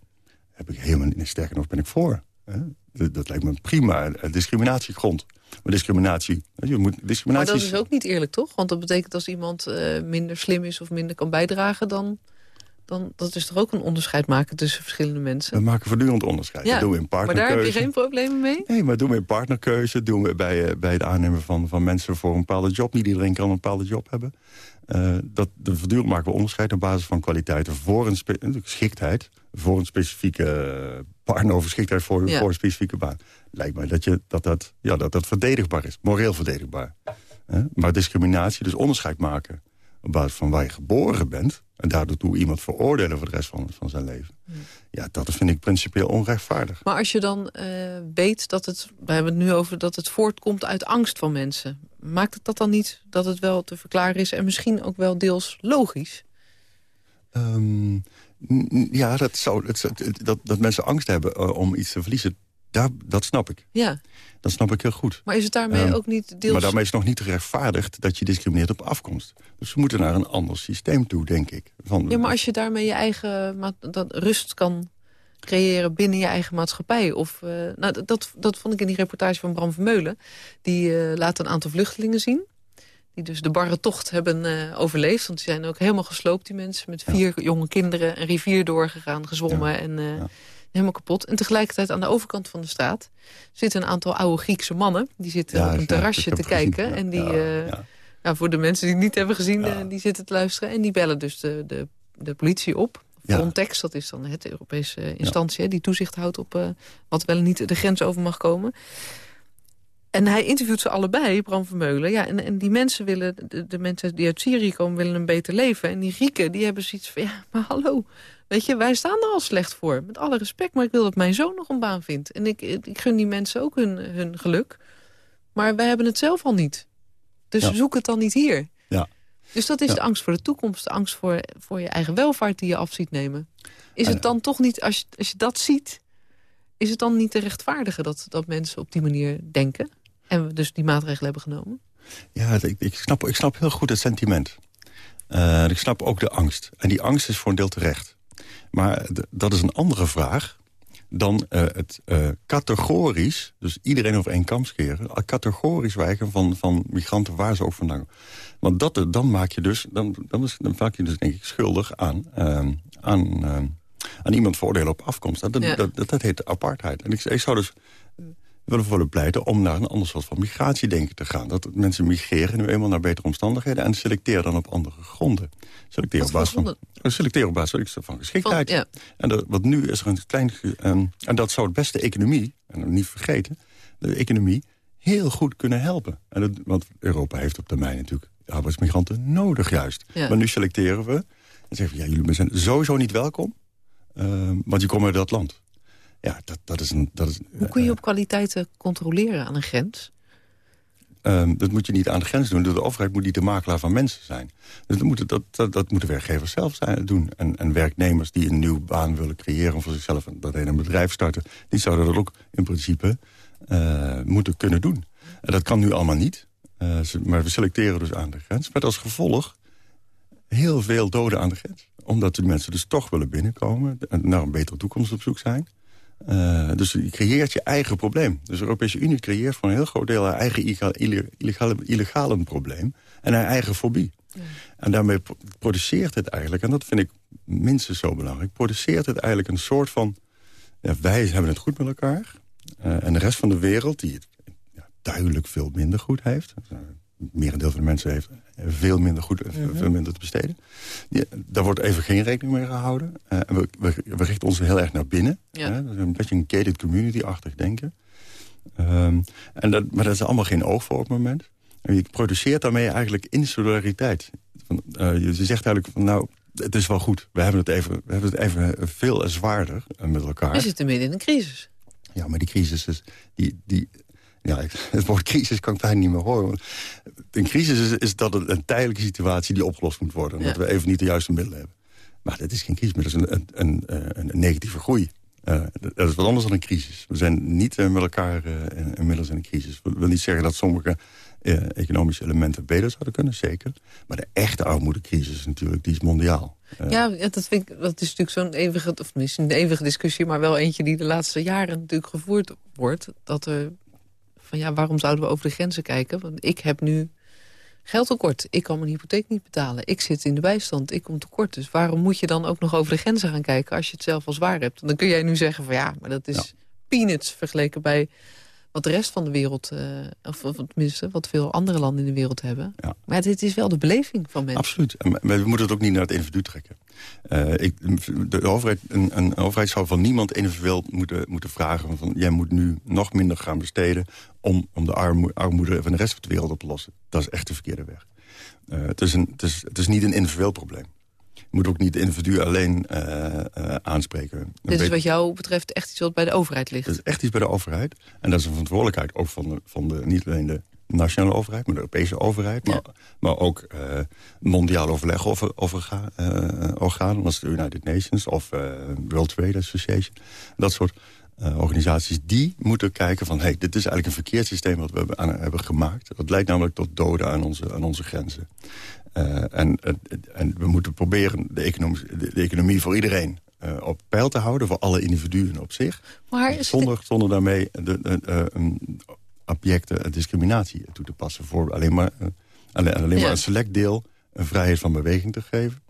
Heb ik helemaal, sterker nog ben ik voor. Hè? Dat, dat, lijkt me prima discriminatiegrond. Maar discriminatie, je moet discriminatie... Maar dat is ook niet eerlijk, toch? Want dat betekent als iemand uh, minder slim is of minder kan bijdragen... dan, dan dat is toch ook een onderscheid maken tussen verschillende mensen? We maken voortdurend onderscheid. Ja, dat doen we in partnerkeuze. Maar daar heb je geen problemen mee? Nee, maar doen we in partnerkeuze. doen we bij, uh, bij het aannemen van, van mensen voor een bepaalde job. Niet iedereen kan een bepaalde job hebben. Uh, dat, de voortdurend maken we onderscheid op basis van kwaliteiten... voor een geschiktheid, voor een specifieke partner... of geschiktheid voor, voor een specifieke baan lijkt mij dat, je, dat, dat, ja, dat dat verdedigbaar is. Moreel verdedigbaar. Maar discriminatie, dus onderscheid maken... op basis van waar je geboren bent... en daardoor toe iemand veroordelen voor de rest van, van zijn leven... ja, dat vind ik principieel onrechtvaardig. Maar als je dan uh, weet dat het... we hebben het nu over dat het voortkomt uit angst van mensen... maakt het dat dan niet dat het wel te verklaren is... en misschien ook wel deels logisch? Um, ja, dat, zou, dat, dat mensen angst hebben uh, om iets te verliezen daar, dat snap ik. Ja. Dat snap ik heel goed. Maar is het daarmee ehm, ook niet deels... Maar daarmee is het nog niet gerechtvaardigd dat je discrimineert op afkomst. Dus we moeten naar een ander systeem toe, denk ik. Van, ja, maar als je daarmee je eigen dat rust kan creëren binnen je eigen maatschappij. Of, uh, nou, dat, dat vond ik in die reportage van Bram Vermeulen. Die uh, laat een aantal vluchtelingen zien. Die dus de barre tocht hebben uh, overleefd. Want die zijn ook helemaal gesloopt, die mensen. Met vier jonge kinderen een rivier doorgegaan, gezwommen. En ja helemaal kapot. En tegelijkertijd aan de overkant van de straat zitten een aantal oude Griekse mannen. Die zitten op een terrasje te kijken. en die, uh, voor de mensen die het niet hebben gezien, uh, die zitten te luisteren. En die bellen dus de, de, de politie op. Frontex, dat is dan het Europese instantie... die toezicht houdt op uh, wat wel niet de grens over mag komen. En hij interviewt ze allebei, Bram Vermeulen. Ja, en, en die mensen willen, de, de, mensen die uit Syrië komen, willen een beter leven. En die Grieken, die hebben zoiets van, ja, maar hallo. Weet je, wij staan er al slecht voor. Met alle respect, maar ik wil dat mijn zoon nog een baan vindt. En ik, ik gun die mensen ook hun, hun geluk. Maar wij hebben het zelf al niet. Dus zoek het dan niet hier. Ja. Dus dat is de angst voor de toekomst. De angst voor, voor je eigen welvaart die je af ziet nemen. Is het dan toch niet, als je, als je dat ziet... is het dan niet te rechtvaardigen dat, dat mensen op die manier denken? En we dus die maatregelen hebben genomen? Ja, ik, ik, snap, ik snap heel goed het sentiment. Uh, ik snap ook de angst. En die angst is voor een deel terecht. Maar dat is een andere vraag dan uh, het uh, categorisch, dus iedereen over één kam scheren... categorisch wijken van, van migranten waar ze ook vandaan komen. Want dat, dan maak je dus, dan, dan, is, dan maak je dus denk ik schuldig aan, uh, aan, aan iemand voordelen op afkomst. Dat, dat, dat, heet apartheid. En ik, ik zou dus willen willen pleiten om naar een ander soort van migratiedenken te gaan. Dat mensen migreren nu eenmaal naar betere omstandigheden... en selecteren dan op andere gronden. Selecteren op basis van, selecteren op basis van geschiktheid. ja. En wat nu is er een klein... Um, en dat zou het beste economie, en niet vergeten... de economie heel goed kunnen helpen. En dat, want Europa heeft op termijn natuurlijk arbeidsmigranten nodig juist. Maar nu selecteren we en zeggen we... ja, jullie zijn sowieso niet welkom... Uh, want je komt uit dat land. Ja, dat, dat is een... Dat is, Hoe kun je op kwaliteiten controleren aan een grens? Um, dat moet je niet aan de grens doen. De overheid moet niet de makelaar van mensen zijn. Dus dat moeten, dat, dat, dat moeten werkgevers zelf zijn, doen. En, en werknemers die een nieuwe baan willen creëren... voor zichzelf dat een bedrijf starten... die zouden dat ook in principe uh, moeten kunnen doen. En dat kan nu allemaal niet. Uh, maar we selecteren dus aan de grens. Met als gevolg heel veel doden aan de grens. Omdat de mensen dus toch willen binnenkomen... en naar een betere toekomst op zoek zijn... Uh, dus je creëert je eigen probleem. Dus de Europese Unie creëert voor een heel groot deel haar eigen illegale, illegale probleem. En haar eigen fobie. En daarmee produceert het eigenlijk, en dat vind ik minstens zo belangrijk... produceert het eigenlijk een soort van... Ja, wij hebben het goed met elkaar. Uh, en de rest van de wereld, die het ja, duidelijk veel minder goed heeft... Merendeel van de mensen heeft veel minder goed, mm -hmm. veel minder te besteden. Die, daar wordt even geen rekening mee gehouden. Uh, we, we, we, richten ons heel erg naar binnen. Ja. Hè? Dat is een beetje een gated community-achtig denken. Um, en dat, maar dat is allemaal geen oog voor op het moment. En je produceert daarmee eigenlijk insolidariteit. Van, uh, je zegt eigenlijk van nou, het is wel goed. We hebben het even, we hebben het even veel zwaarder met elkaar. We zitten midden in een crisis. Ja, maar die crisis is, die, die, ja, het woord crisis kan ik bijna niet meer horen. Een crisis is, is dat een, een, tijdelijke situatie die opgelost moet worden. Ja. Dat we even niet de juiste middelen hebben. Maar dat is geen crisis, maar dat is een, een, een, een negatieve groei. Uh, dat is wat anders dan een crisis. We zijn niet uh, met elkaar uh, inmiddels in een crisis. Dat wil niet zeggen dat sommige economische elementen beter zouden kunnen, zeker. Maar de echte armoedecrisis natuurlijk, die is mondiaal. ja, dat, vind ik, dat is natuurlijk zo'n eeuwige, of niet een eeuwige discussie... maar wel eentje die de laatste jaren natuurlijk gevoerd wordt. Dat er, van ja, waarom zouden we over de grenzen kijken? Want ik heb nu geld tekort. Ik kan mijn hypotheek niet betalen. Ik zit in de bijstand. Ik kom tekort. Dus waarom moet je dan ook nog over de grenzen gaan kijken... als je het zelf al zwaar hebt? En dan kun jij nu zeggen van ja, maar dat is ja. peanuts... vergeleken bij wat de rest van de wereld... Uh, of, of tenminste, wat veel andere landen in de wereld hebben. Ja. Maar dit is wel de beleving van mensen. Absoluut. Maar we moeten het ook niet naar het individu trekken. Uh, ik, de overheid, een, een, overheid zou van niemand individueel moeten, moeten vragen... van jij moet nu nog minder gaan besteden... om, om de armoede, armoede van de rest van de wereld op te lossen. Dat is echt de verkeerde weg. Uh, het, is een, het, is, het is niet een individueel probleem. Moet ook niet de individu alleen uh, uh, aanspreken. Dit is wat jou betreft echt iets wat bij de overheid ligt? Dat is echt iets bij de overheid. En dat is een verantwoordelijkheid ook van, de, van de, niet alleen de nationale overheid, maar de Europese overheid. Maar, ja. maar ook uh, mondiaal overleg over, over uh, organen, als de United Nations of World Trade Association. Dat soort organisaties, die moeten kijken van... hey, dit is eigenlijk een verkeerd systeem wat we hebben, aan, hebben gemaakt. Dat leidt namelijk tot doden aan onze, aan onze grenzen. Uh, en, en, we moeten proberen de economie, de, de economie voor iedereen uh, op peil te houden. Voor alle individuen op zich. Maar zonder, daarmee de, de, uh, objecten discriminatie toe te passen. Voor alleen maar, alleen, alleen ja. maar een select deel een vrijheid van beweging te geven.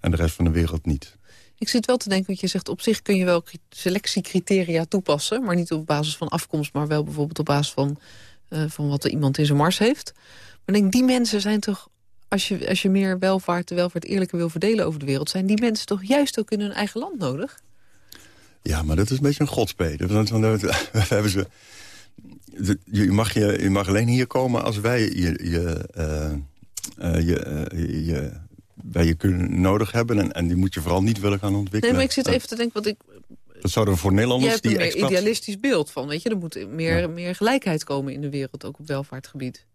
En de rest van de wereld niet. Ik zit wel te denken, want je zegt op zich kun je wel selectiecriteria toepassen. Maar niet op basis van afkomst, maar wel bijvoorbeeld op basis van, van wat er iemand in zijn mars heeft. Maar ik denk, die mensen zijn toch als je, als je meer welvaart, de welvaart eerlijker wil verdelen over de wereld... zijn die mensen toch juist ook in hun eigen land nodig? Ja, maar dat is een beetje een godspeden. We hebben ze... Je mag, je, je mag alleen hier komen als wij je, je, uh, uh, je, uh, je, wij je kunnen nodig hebben. En, en die moet je vooral niet willen gaan ontwikkelen. Nee, maar ik zit even te denken... wat ik dat zouden voor Nederlanders... Je hebt een expats... idealistisch beeld van, weet je. Er moet meer, ja. meer gelijkheid komen in de wereld, ook op welvaartgebied.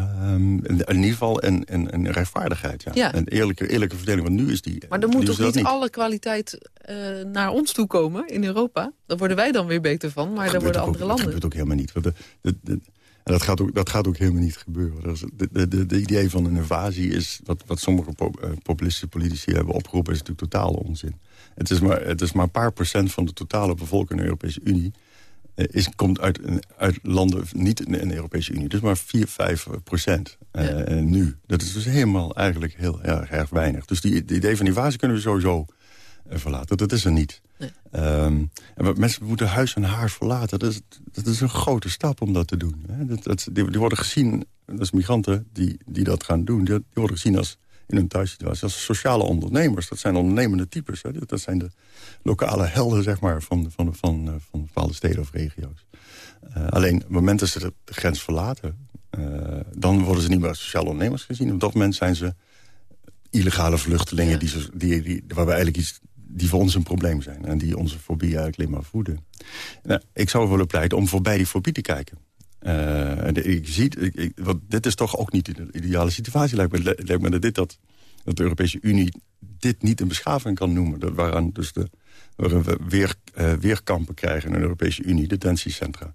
Um, in, ieder geval een, een, een rechtvaardigheid, ja. ja. Een eerlijke, eerlijke verdeling, want nu is die... Maar er moet toch niet, niet, alle kwaliteit uh, naar ons toe komen in Europa? Daar worden wij dan weer beter van, maar daar worden andere ook, landen... Dat gebeurt ook helemaal niet. Want de, de, de, en dat gaat, ook, dat gaat ook helemaal niet gebeuren. De, de, de, idee van een invasie is, wat, wat sommige uh, populistische politici hebben opgeroepen... is natuurlijk totale onzin. Het is, maar, het is maar een paar procent van de totale bevolking in de Europese Unie... Is, komt uit, uit landen niet in de Europese Unie. Dus maar 4, 5 procent uh, ja. nu. Dat is dus helemaal eigenlijk heel erg, erg weinig. Dus die, die idee van die kunnen we sowieso uh, verlaten. Dat is er niet. Nee. Um, en mensen moeten huis en haars verlaten. Dat is, dat is een grote stap om dat te doen. Hè. Dat, dat, die, die, worden gezien, dus migranten die, die dat gaan doen... Die, die worden gezien als in een thuissituatie als sociale ondernemers. Dat zijn ondernemende types. Hè. Dat zijn de lokale helden zeg maar, van, van, van, van, van bepaalde steden of regio's. Uh, alleen op het moment dat ze de grens verlaten... Uh, dan worden ze niet meer als sociale ondernemers gezien. Op dat moment zijn ze illegale vluchtelingen... Ja. Die, die, die, waar we eigenlijk iets, die voor ons een probleem zijn. En die onze fobie eigenlijk alleen maar voeden. Nou, ik zou willen pleiten om voorbij die fobie te kijken. Uh, ik zie, ik, wat, dit is toch ook niet de ideale situatie. Lijkt me, lijkt me dat, dit, dat, de Europese Unie dit niet een beschaving kan noemen. Dat waaraan dus de, we weer, uh, weerkampen krijgen in de Europese Unie, detentiecentra.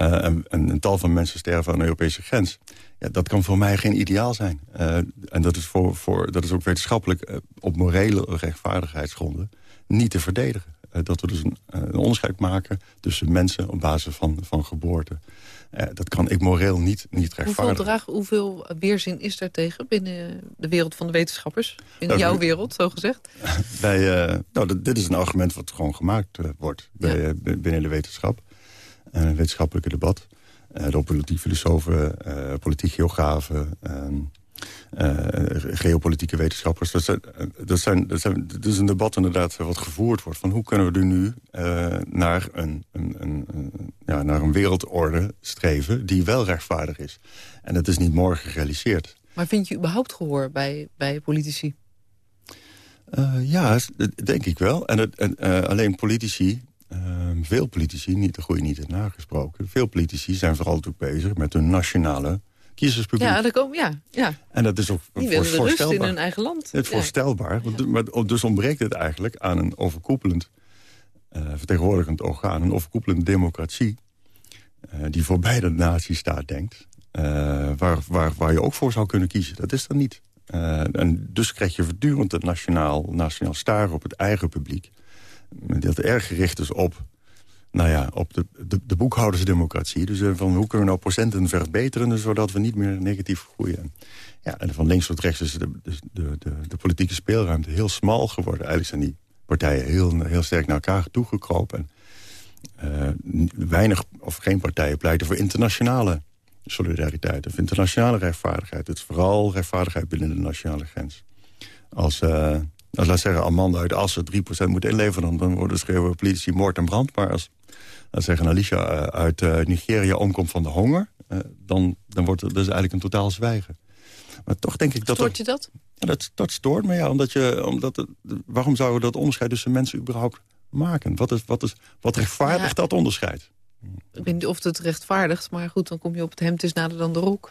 Uh, en, en, een tal van mensen sterven aan de Europese grens. Ja, dat kan voor mij geen ideaal zijn. en dat is, voor, voor, dat is ook wetenschappelijk op morele rechtvaardigheidsgronden niet te verdedigen. dat we dus een, een, onderscheid maken tussen mensen op basis van, van geboorte. Dat kan ik moreel niet, niet rechtvaardigen. Hoeveel, draag, hoeveel weerzin is daar tegen binnen de wereld van de wetenschappers? In jouw wereld, zo gezegd? Bij, nou, dit is een argument wat gewoon gemaakt wordt bij, binnen de wetenschap. Een wetenschappelijke debat. door politiek filosofen, politiek geografen... Ehm, uh, geopolitieke wetenschappers. Dat, zijn, dat, zijn, dat, zijn, dat is een debat inderdaad wat gevoerd wordt. Van hoe kunnen we er nu uh, naar, een, een, een, ja, naar een wereldorde streven die wel rechtvaardig is. En dat is niet morgen gerealiseerd. Maar vind je überhaupt gehoor bij, bij politici? Uh, ja, denk ik wel. En, het, en alleen politici, veel politici, niet de goede niet in nagesproken... veel politici zijn vooral natuurlijk bezig met hun nationale kiezerspubliek. Ja, dat komen, ja, ja. En dat is ook Die willen de rust in hun eigen land. Het is voorstelbaar. Maar dus ontbreekt het eigenlijk aan een overkoepelend... Uh, vertegenwoordigend orgaan, een overkoepelende democratie... Uh, die voor beide nazistaat denkt... Uh, waar, waar, waar je ook voor zou kunnen kiezen. Dat is er niet. en dus krijg je voortdurend het nationaal, nationaal staren op het eigen publiek. Dat erg gericht is op nou ja, op de, de, de boekhoudersdemocratie. Dus uh, van hoe kunnen we nou procenten verbeteren... zodat we niet meer negatief groeien. Ja, en van links tot rechts is de, de, de, de, politieke speelruimte heel smal geworden. Eigenlijk zijn die partijen heel, heel sterk naar elkaar toegekropen. En, uh, weinig of geen partijen pleiten voor internationale solidariteit... of internationale rechtvaardigheid. Het is vooral rechtvaardigheid binnen de nationale grens. Als... Uh, als laat zeggen, Amanda uit Assen 3% moet inleveren... dan, dan worden schreeuwen politici moord en brand. Maar als laat zeggen, Alicia eh, uit uh, Nigeria omkomt van de honger... Uh, dan, dan wordt het dus eigenlijk een totaal zwijgen. Maar toch denk ik dat... Stoort je dat, dat stoort me, ja. Omdat je, omdat het, waarom zouden we dat onderscheid tussen mensen überhaupt maken? Wat, is, wat, is, wat rechtvaardigt dat onderscheid? Ik weet niet of het rechtvaardigt, maar goed, dan kom je op het hemd is nader dan de rok.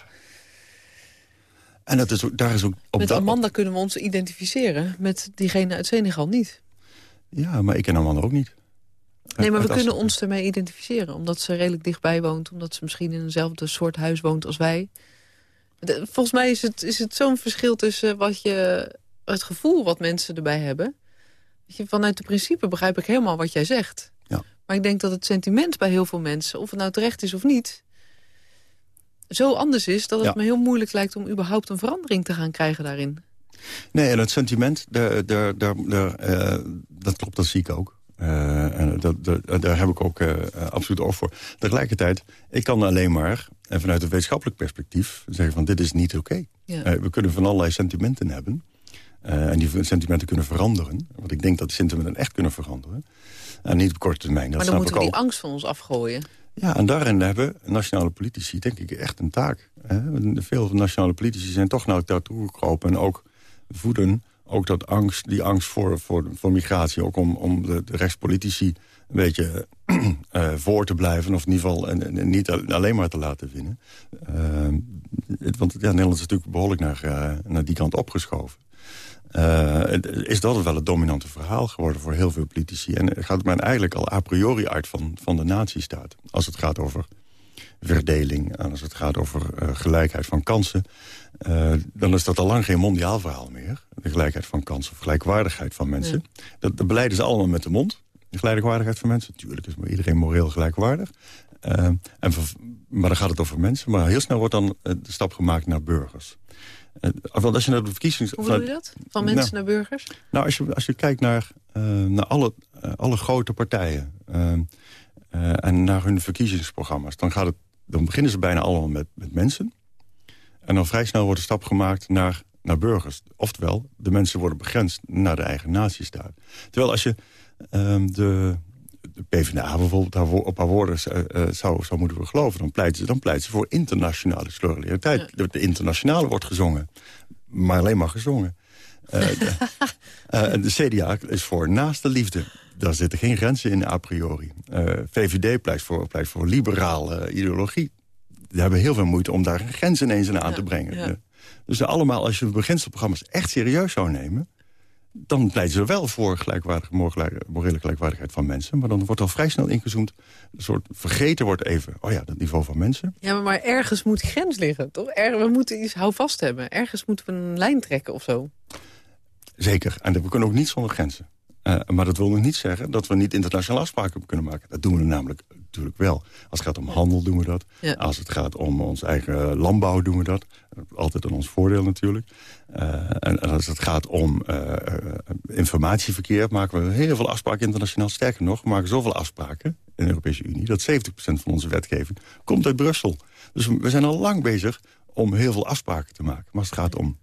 En dat is, daar is ook op met Amanda kunnen we ons identificeren, met diegene uit Senegal niet. Ja, maar ik ken Amanda ook niet. Nee, maar we kunnen ons ermee identificeren. Omdat ze redelijk dichtbij woont. Omdat ze misschien in eenzelfde soort huis woont als wij. Volgens mij is het, is het zo'n verschil tussen wat je, het gevoel wat mensen erbij hebben. je, vanuit de principe begrijp ik helemaal wat jij zegt. Ja. Maar ik denk dat het sentiment bij heel veel mensen, of het nou terecht is of niet... zo anders is dat het me heel moeilijk lijkt om überhaupt een verandering te gaan krijgen daarin. Nee, en het sentiment, daar, daar, daar, uh, dat klopt, dat zie ik ook. Uh, en dat, dat, daar heb ik ook uh, absoluut oor voor. Tegelijkertijd, ik kan alleen maar, en vanuit een wetenschappelijk perspectief... zeggen van dit is niet oké. Okay. we kunnen van allerlei sentimenten hebben. en die sentimenten kunnen veranderen. Want ik denk dat die sentimenten echt kunnen veranderen. En niet op korte termijn. Dat maar dan moeten we die angst van ons afgooien. Ja, en daarin hebben nationale politici denk ik echt een taak. Hè? Veel nationale politici zijn toch naar elkaar toegekropen... en ook voeden ook dat angst, die angst voor, voor, voor migratie... ook om, om de, de rechtspolitici een beetje uh, voor te blijven... of in ieder geval en, niet alleen maar te laten winnen. Uh, want ja, Nederland is natuurlijk behoorlijk naar, uh, naar die kant opgeschoven. Is dat wel het dominante verhaal geworden voor heel veel politici. En gaat men eigenlijk al a priori uit van, van de nazistaat. Als het gaat over verdeling, en als het gaat over gelijkheid van kansen... Uh, dan is dat al lang geen mondiaal verhaal meer. De gelijkheid van kansen of gelijkwaardigheid van mensen. Dat, dat beleiden ze allemaal met de mond. De gelijkwaardigheid van mensen. Natuurlijk is maar iedereen moreel gelijkwaardig. En, maar dan gaat het over mensen. Maar heel snel wordt dan de stap gemaakt naar burgers. Want als je naar de verkiezings... Hoe bedoel je dat? Van mensen nou, naar burgers? Nou, als je, als je kijkt naar, naar alle, alle grote partijen... en naar hun verkiezingsprogramma's... Dan, gaat het, dan beginnen ze bijna allemaal met, met mensen... En dan vrij snel wordt de stap gemaakt naar, naar burgers. Oftewel, de mensen worden begrensd naar de eigen natiestaat. Terwijl als je um, de, de PvdA bijvoorbeeld op haar woorden uh, uh, zou, zou moeten geloven... dan pleiten ze, dan pleiten ze voor internationale solidariteit. Ja. De, internationale wordt gezongen, maar alleen maar gezongen. Uh, de, de, CDA is voor naaste liefde. Daar zitten geen grenzen in a priori. VVD pleit voor, pleit voor liberale ideologie die hebben heel veel moeite om daar een grens ineens aan te brengen. Dus allemaal, als je de beginselprogramma's echt serieus zou nemen... dan pleiten ze wel voor gelijkwaardige, morele gelijkwaardigheid van mensen. Maar dan wordt al vrij snel ingezoomd. Een soort vergeten wordt even, oh ja, dat niveau van mensen. Ja, maar, maar ergens moet grens liggen, toch? Er, we moeten iets houvast hebben. Ergens moeten we een lijn trekken of zo. Zeker. En we kunnen ook niet zonder grenzen. maar dat wil nog niet zeggen dat we niet internationale afspraken kunnen maken. Dat doen we namelijk natuurlijk wel. Als het gaat om handel doen we dat. Als het gaat om ons eigen landbouw doen we dat. Altijd aan ons voordeel natuurlijk. en als het gaat om informatieverkeer maken we heel veel afspraken internationaal. Sterker nog, we maken zoveel afspraken in de Europese Unie... dat 70% van onze wetgeving komt uit Brussel. Dus we zijn al lang bezig om heel veel afspraken te maken. Maar als het gaat om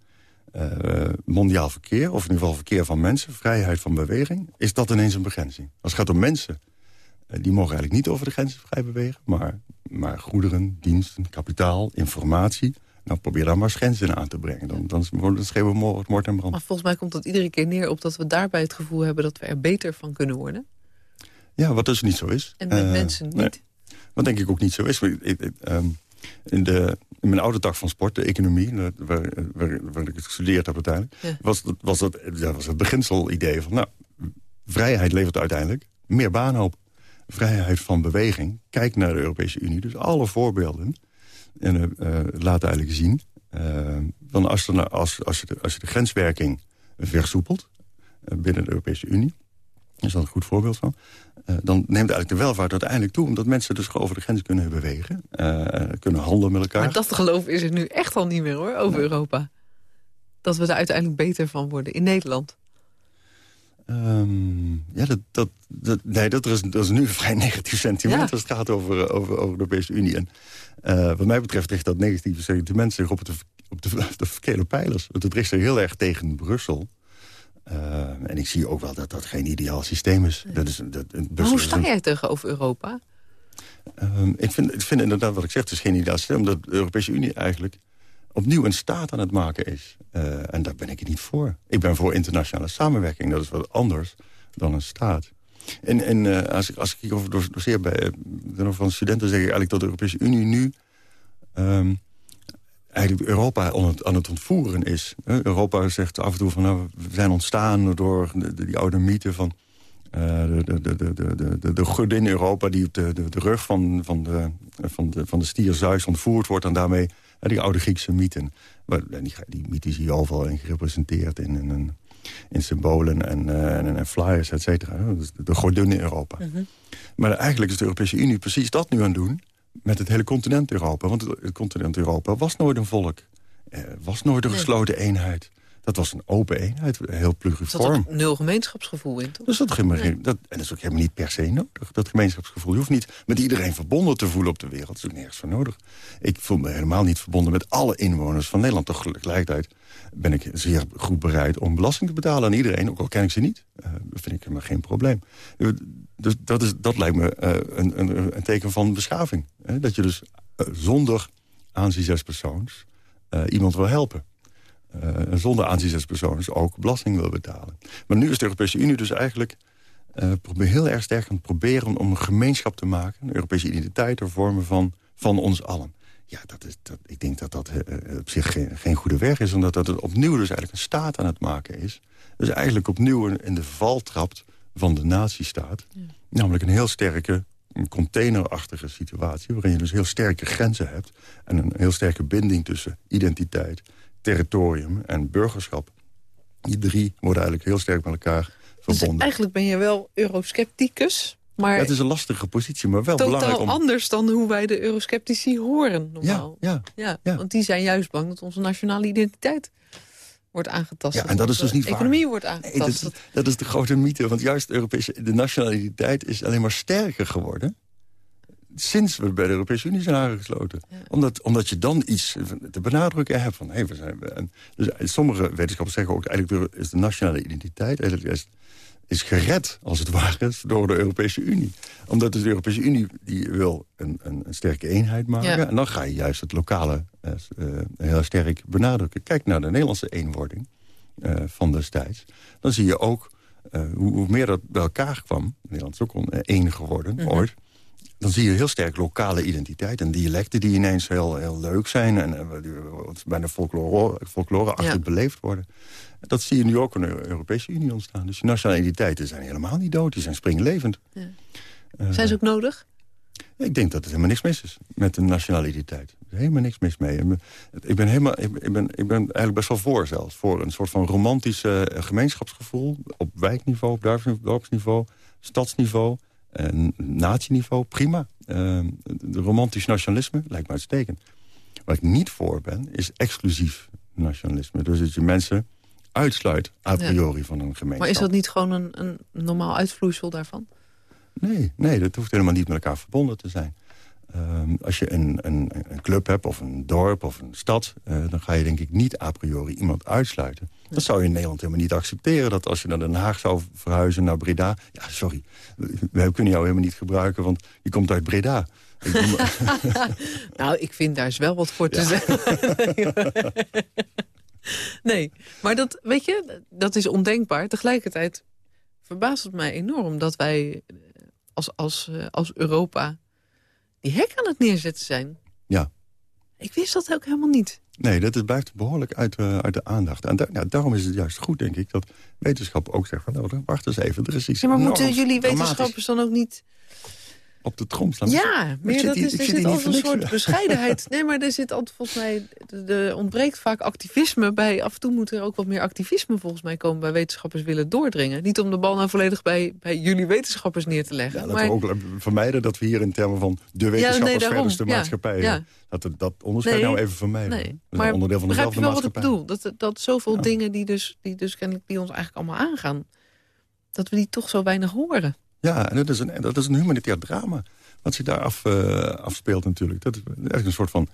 uh, mondiaal verkeer, of in ieder geval verkeer van mensen... vrijheid van beweging, is dat ineens een begrenzing. Als het gaat om mensen, die mogen eigenlijk niet over de grenzen vrij bewegen... maar, maar goederen, diensten, kapitaal, informatie... Nou, probeer daar maar grenzen aan te brengen. Dan, dan, schreeuwen we moord en brand. Maar volgens mij komt het iedere keer neer op dat we daarbij het gevoel hebben... dat we er beter van kunnen worden. Ja, wat dus niet zo is. En met uh, mensen niet. Nee, wat denk ik ook niet zo is. Ik, ik, um, in, de, in mijn oude tak van sport, de economie... waar, waar, waar ik het gestudeerd heb uiteindelijk... Was, dat, was, dat, dat was het beginselidee van... nou, vrijheid levert uiteindelijk meer banen op. Vrijheid van beweging. Kijk naar de Europese Unie. Dus alle voorbeelden en, uh, laten eigenlijk zien... Uh, van als, er, als, als, je de, als je de grenswerking versoepelt binnen de Europese Unie is dat een goed voorbeeld van. Uh, dan neemt eigenlijk de welvaart uiteindelijk toe... omdat mensen dus over de grens kunnen bewegen. Uh, kunnen handelen met elkaar. Maar dat geloof is er nu echt al niet meer, hoor, over Europa. Dat we er uiteindelijk beter van worden in Nederland. Um, ja, dat, dat, dat, nee, dat is, dat is nu een vrij negatief sentiment... Ja. als het gaat over, over, over de Europese Unie. En uh, wat mij betreft ligt dat negatieve sentiment zich op, het, op de, de verkeerde pijlers. Het richt zich heel erg tegen Brussel... Uh, en ik zie ook wel dat dat geen ideaal systeem is. Dat is dat, maar hoe sta jij tegenover Europa? Uh, ik, vind, ik vind inderdaad wat ik zeg, het is geen ideaal systeem... omdat de Europese Unie eigenlijk opnieuw een staat aan het maken is. Uh, en daar ben ik niet voor. Ik ben voor internationale samenwerking. Dat is wat anders dan een staat. En, en uh, als, ik, als ik hierover doseer bij uh, van studenten... zeg ik eigenlijk dat de Europese Unie nu... Um, eigenlijk Europa aan het ontvoeren is. Europa zegt af en toe van nou, we zijn ontstaan door die oude mythe van de, de, de, de, de, de godin Europa die op de, de, rug van, van, de, van, de, van de stier Zeus ontvoerd wordt en daarmee die oude Griekse mythen. Die, die mythen zie je overal in gerepresenteerd in, in, in symbolen en, uh, en, en, flyers, et cetera. De in Europa. -hmm. Maar eigenlijk is de Europese Unie precies dat nu aan het doen met het hele continent Europa. Want het continent Europa was nooit een volk. Eh, was nooit een gesloten eenheid. Dat was een open eenheid, heel pluriform. Er zat nul gemeenschapsgevoel in, toch? Dus dat, nee. dat, en dat is ook helemaal niet per se nodig, dat gemeenschapsgevoel. Je hoeft niet met iedereen verbonden te voelen op de wereld. Dat is ook nergens voor nodig. Ik voel me helemaal niet verbonden met alle inwoners van Nederland. Tegelijkertijd ben ik zeer goed bereid om belasting te betalen aan iedereen. Ook al ken ik ze niet. Uh, dat vind ik helemaal geen probleem. Dus dat, is, dat lijkt me uh, een, een, een, teken van beschaving. Hè? Dat je dus uh, zonder aanzien zes persoons iemand wil helpen. Zonder aanzien persoons ook belasting wil betalen. Maar nu is de Europese Unie dus eigenlijk heel erg sterk aan het proberen... om een gemeenschap te maken, een Europese identiteit te vormen van, van ons allen. Ja, dat is, dat, ik denk dat dat uh, op zich geen, geen, goede weg is. Omdat dat het opnieuw dus eigenlijk een staat aan het maken is. Dus eigenlijk opnieuw in de val trapt van de nazistaat. Ja. Namelijk een heel sterke een containerachtige situatie... waarin je dus heel sterke grenzen hebt... en een heel sterke binding tussen identiteit, territorium en burgerschap. Die drie worden eigenlijk heel sterk met elkaar dus verbonden. Dus eigenlijk ben je wel euroscepticus... Maar het is een lastige positie, maar wel belangrijk om... anders dan hoe wij de eurosceptici horen normaal. Ja, ja, ja, Want die zijn juist bang dat onze nationale identiteit wordt aangetast. Ja, en dat is dus niet de economie wordt aangetast. Nee, dat, is, dat, is, de grote mythe, want juist de, Europese, de nationaliteit is alleen maar sterker geworden sinds we bij de Europese Unie zijn aangesloten. Ja. Omdat, omdat je dan iets te benadrukken hebt van... Hey, we zijn, en, dus sommige wetenschappers zeggen ook... eigenlijk is de nationale identiteit... Eigenlijk is is gered, als het ware, door de Europese Unie. Omdat de Europese Unie die wil een, een, een sterke eenheid maken... en dan ga je juist het lokale uh, heel sterk benadrukken. Kijk naar de Nederlandse eenwording uh, van destijds. Dan zie je ook hoe, hoe, meer dat bij elkaar kwam... Nederland is ook één geworden, mm ooit dan zie je heel sterk lokale identiteit en dialecten die ineens heel, heel leuk zijn... en, en bijna folklore, folklore-achtig ja. beleefd worden. Dat zie je nu ook in de Europese Unie ontstaan. Dus die nationale identiteiten zijn helemaal niet dood, die zijn springlevend. Ja. Uh, zijn ze ook nodig? Ik denk dat het helemaal niks mis is met de nationale identiteit. Helemaal niks mis mee. Ik ben, helemaal, ik, ben, ik ben eigenlijk best wel voor zelfs. Voor een soort van romantisch gemeenschapsgevoel. Op wijkniveau, op dorpsniveau, stadsniveau, uh, natieniveau. Prima. De romantisch nationalisme lijkt me uitstekend. Waar ik niet voor ben, is exclusief nationalisme. Dus dat je mensen uitsluit a priori van een gemeenschap. Maar is dat niet gewoon een, een normaal uitvloeisel daarvan? Nee, nee, dat hoeft helemaal niet met elkaar verbonden te zijn. Ehm, als je een, een, een, club hebt, of een dorp, of een stad... Uh, dan ga je denk ik niet a priori iemand uitsluiten. Dat zou je in Nederland helemaal niet accepteren. Dat als je naar Den Haag zou verhuizen, naar Breda... Ja, sorry, we kunnen jou helemaal niet gebruiken, want je komt uit Breda. nou, ik vind daar is wel wat voor te zeggen. nee, maar dat, weet je, dat is ondenkbaar. Tegelijkertijd verbaast het mij enorm dat wij als, als, eh, als Europa die hek aan het neerzetten zijn. Ja. Ik wist dat ook helemaal niet. Nee, dat is, blijft behoorlijk uit, uh, uit de aandacht. En daarom is het juist goed, denk ik, dat wetenschap ook zegt van... nou, wacht eens even, er is iets ja, Maar moeten jullie wetenschappers dan ook niet op de trom. Ja, meer dat is, er zit altijd een soort bescheidenheid. Nee, maar er zit altijd volgens mij... Er ontbreekt vaak activisme bij... Af en toe moet er ook wat meer activisme volgens mij komen... bij wetenschappers willen doordringen. Niet om de bal nou volledig bij, bij jullie wetenschappers neer te leggen. Ja, dat maar... we ook vermijden dat we hier in termen van de wetenschappers... Ja, nee, de maatschappij... Ja, Dat, dat onderscheid nee, nou even vermijden. Nee, maar onderdeel van dezelfde wel wat ik bedoel? Dat, dat zoveel dingen die dus, die dus kennelijk die ons eigenlijk allemaal aangaan... dat we die toch zo weinig horen. Ja, en dat is een, dat is een humanitair drama wat zich daar af, uh, afspeelt natuurlijk. Dat is eigenlijk een soort van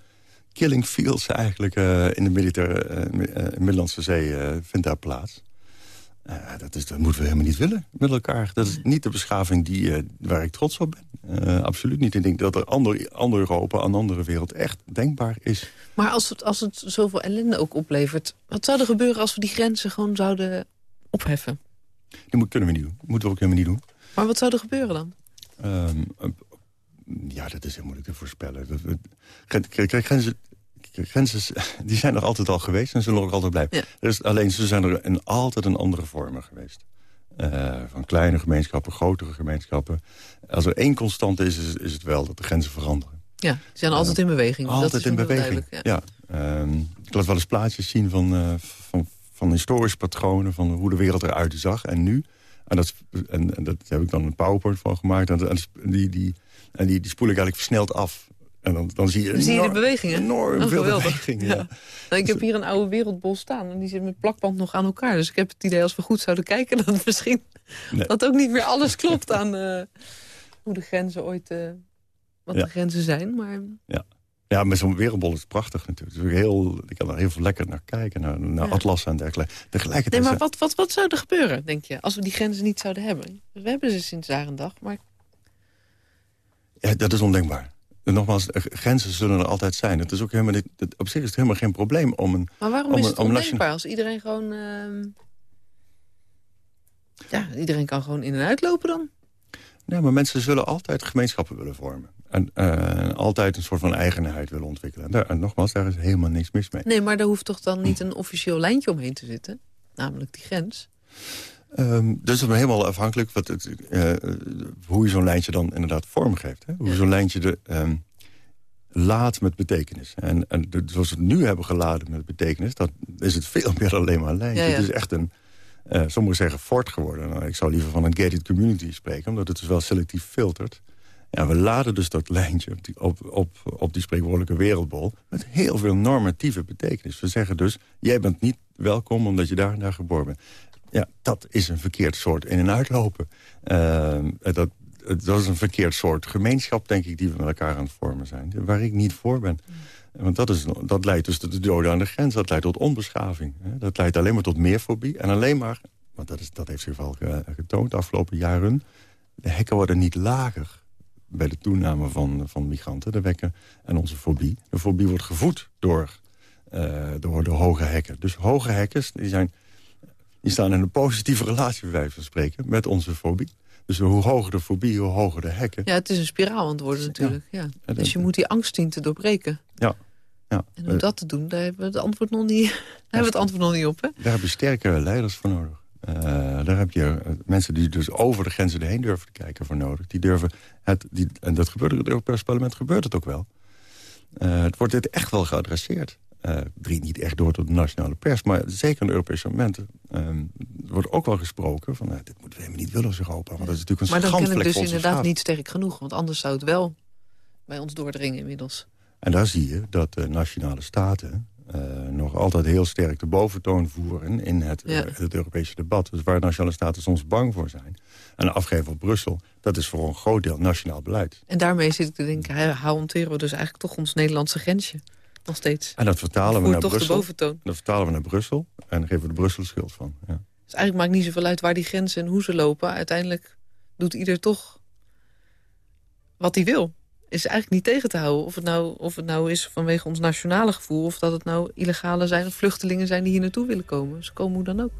killing fields eigenlijk uh, in de militaire, uh, Middellandse Zee vindt daar plaats. dat, is, dat moeten we helemaal niet willen met elkaar. Dat is niet de beschaving die, waar ik trots op ben. absoluut niet. Ik denk dat er ander, ander Europa, een andere wereld echt denkbaar is. Maar als het, als het zoveel ellende ook oplevert... wat zou er gebeuren als we die grenzen gewoon zouden opheffen? Die kunnen we niet doen. Dat moeten we ook helemaal niet doen. Maar wat zou er gebeuren dan? Um, ja, dat is heel moeilijk te voorspellen. Kijk, grenzen, grenzen die zijn er altijd al geweest en zullen ook altijd blijven. Ja. is, alleen ze zijn er in altijd een andere vormen geweest. Uh, van kleine gemeenschappen, grotere gemeenschappen. Als er één constant is, is, is het wel dat de grenzen veranderen. Ja, ze zijn altijd in beweging. Altijd in beweging, ja. ja. Uh, ik laat wel eens plaatjes zien van, uh, van, van historische patronen... van hoe de wereld eruit zag en nu. En dat, en, en dat heb ik dan een PowerPoint van gemaakt. En die, die, en die, die spoel ik eigenlijk versneld af. En dan, dan zie je, dan zie je de bewegingen. enorm oh, veel bewegingen. Ja. Nou, ik heb hier een oude wereldbol staan. En die zit met plakband nog aan elkaar. Dus ik heb het idee als we goed zouden kijken... dat misschien dat ook niet meer alles klopt aan uh, hoe de grenzen ooit... Uh, wat de grenzen zijn. Maar... Ja. Ja, met zo'n wereldbol is het prachtig natuurlijk. Dus heel, ik kan er heel veel lekker naar kijken, naar, naar ja. atlas en dergelijke. Tegelijkertijd... Nee, maar wat, wat, wat zou er gebeuren, denk je, als we die grenzen niet zouden hebben? We hebben ze sinds daar en dag, maar ja, dat is ondenkbaar. En nogmaals, grenzen zullen er altijd zijn. Het is ook helemaal niet, op zich is het helemaal geen probleem om een... Maar waarom is het ondenkbaar als iedereen gewoon... Uh... Ja, iedereen kan gewoon in en uitlopen dan? Nee, maar mensen zullen altijd gemeenschappen willen vormen. En uh, altijd een soort van eigenheid willen ontwikkelen. En, daar, en, nogmaals, daar is helemaal niks mis mee. Nee, maar daar hoeft toch dan niet een officieel lijntje omheen te zitten? Namelijk die grens? Um, dus het is helemaal afhankelijk wat het, uh, hoe je zo'n lijntje dan inderdaad vormgeeft. Hè? Hoe zo'n lijntje de, um, laat met betekenis. En, en de, zoals we het nu hebben geladen met betekenis... dat is het veel meer alleen maar een lijntje. Het is echt een, uh, sommigen zeggen fort geworden. Nou, ik zou liever van een gated community spreken... omdat het dus wel selectief filtert. We laden dus dat lijntje op die, op, op, op die spreekwoordelijke wereldbol... met heel veel normatieve betekenis. We zeggen dus, jij bent niet welkom omdat je daar en daar geboren bent. Ja, dat is een verkeerd soort in- en uitlopen. Uh, dat, dat is een verkeerd soort gemeenschap, denk ik, die we met elkaar aan het vormen zijn. Waar ik niet voor ben. Want dat, is, dat leidt dus tot de doden aan de grens. Dat leidt tot onbeschaving. Hè? Dat leidt alleen maar tot meer fobie. En alleen maar, want dat, is, dat heeft zich wel getoond de afgelopen jaren... de hekken worden niet lager bij de toename van, van migranten, de wekken en onze fobie. De fobie wordt gevoed door, uh, door de hoge hekken. Dus hoge hekken die zijn die staan in een positieve relatie, bij wijze van spreken, met onze fobie. Dus hoe hoger de fobie, hoe hoger de hekken. Ja, het is een spiraal antwoorden natuurlijk. Ja. Dus je moet die angst zien te doorbreken. Ja. ja. En om dat te doen, daar hebben we het antwoord nog niet, daar hebben we het antwoord nog niet op. Hè? Daar heb je sterke leiders voor nodig. Uh, daar heb je uh, mensen die dus over de grenzen heen durven te kijken voor nodig. Die durven het, die, en dat gebeurt in het Europees parlement gebeurt het ook wel. het wordt dit echt wel geadresseerd. Uh, dringt niet echt door tot de nationale pers, maar zeker in de Europese momenten er wordt ook wel gesproken van, dit moeten we helemaal niet willen als Europa. Want dat is natuurlijk een Maar dan ken ik dus inderdaad niet sterk genoeg, want anders zou het wel bij ons doordringen inmiddels. En daar zie je dat de nationale staten uh, nog altijd heel sterk de boventoon voeren in het, uh, het, Europese debat. Dus waar nationale staten soms bang voor zijn. En afgeven op Brussel, dat is voor een groot deel nationaal beleid. En daarmee zit ik te denken, hanteren we dus eigenlijk toch ons Nederlandse grensje. Nog steeds. En dat vertalen we naar Brussel. De boventoon. Dat vertalen we naar Brussel en dan geven we de Brussel schuld van. Ja. Dus eigenlijk maakt niet zoveel uit waar die grenzen en hoe ze lopen. Uiteindelijk doet ieder toch wat hij wil is eigenlijk niet tegen te houden. Of het, nou, of het nou is vanwege ons nationale gevoel... of dat het nou illegale zijn of vluchtelingen zijn die hier naartoe willen komen. Ze komen hoe dan ook.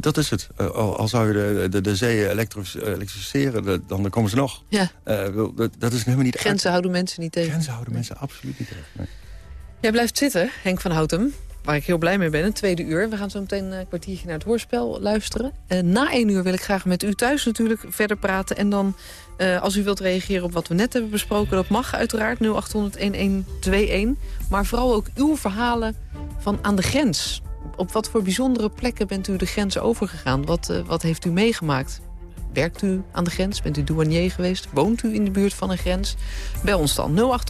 Dat is het. Uh, al zou je de, de, de zee elektrificeren, dan komen ze nog. Ja. Uh, dat is helemaal niet... Grenzen houden mensen niet tegen. Grenzen houden mensen absoluut niet tegen. Nee. Jij blijft zitten, Henk van Houtem waar ik heel blij mee ben, een tweede uur. We gaan zo meteen een kwartiertje naar het hoorspel luisteren. Uh, na één uur wil ik graag met u thuis natuurlijk verder praten. En dan, uh, als u wilt reageren op wat we net hebben besproken... dat mag uiteraard, 0800-1121. Maar vooral ook uw verhalen van aan de grens. Op wat voor bijzondere plekken bent u de grens overgegaan? Wat, uh, wat heeft u meegemaakt? Werkt u aan de grens? Bent u douanier geweest? Woont u in de buurt van een grens? Bel ons dan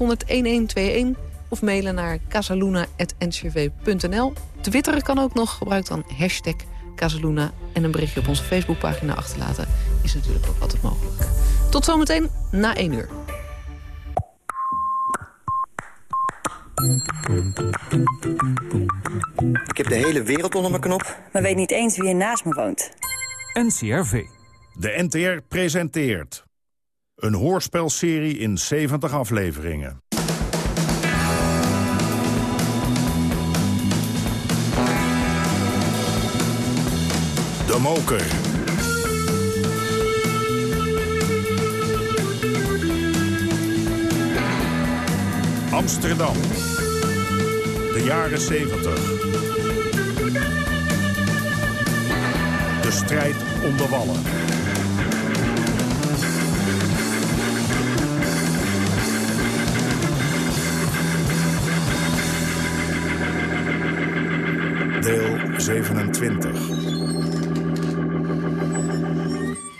0800-1121 of mailen naar casaluna.ncrv.nl. Twitteren kan ook nog. Gebruik dan hashtag Casaluna. En een berichtje op onze Facebookpagina achterlaten is natuurlijk ook altijd mogelijk. Tot zometeen na 1 uur. Ik heb de hele wereld onder mijn knop. Maar weet niet eens wie er naast me woont. NCRV. De NTR presenteert. Een hoorspelserie in 70 afleveringen. Moker. Amsterdam. De jaren 70. De strijd om de wallen. Deel 27.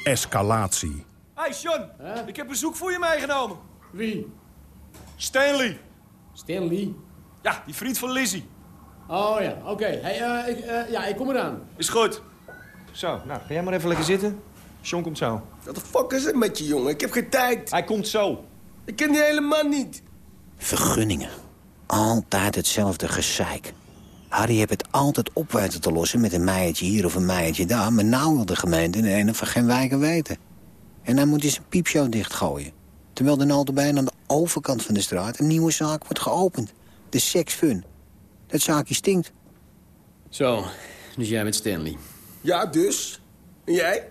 Escalatie. Hey John, ik heb bezoek voor je meegenomen. Wie? Stanley. Stanley? Ja, die vriend van Lizzie. Oh ja, oké. Hey, uh, ik, uh, ja, ik kom eraan. Is goed. Zo, nou, ga jij maar even lekker zitten. John komt zo. Wat de fuck is het met je, jongen? Ik heb geen tijd. Hij komt zo. Ik ken die hele man niet. Vergunningen. Altijd hetzelfde gezeik. Harry heeft het altijd op weten te lossen met een meiertje hier of een meiertje daar. Maar nou wil de gemeente in een van geen wijken weten. En dan moet hij zijn piepshow dichtgooien. Terwijl er nou bij aan de overkant van de straat een nieuwe zaak wordt geopend. De Sex Fun. Dat zaakje stinkt. Zo, dus jij bent Stanley. Ja, dus? En jij?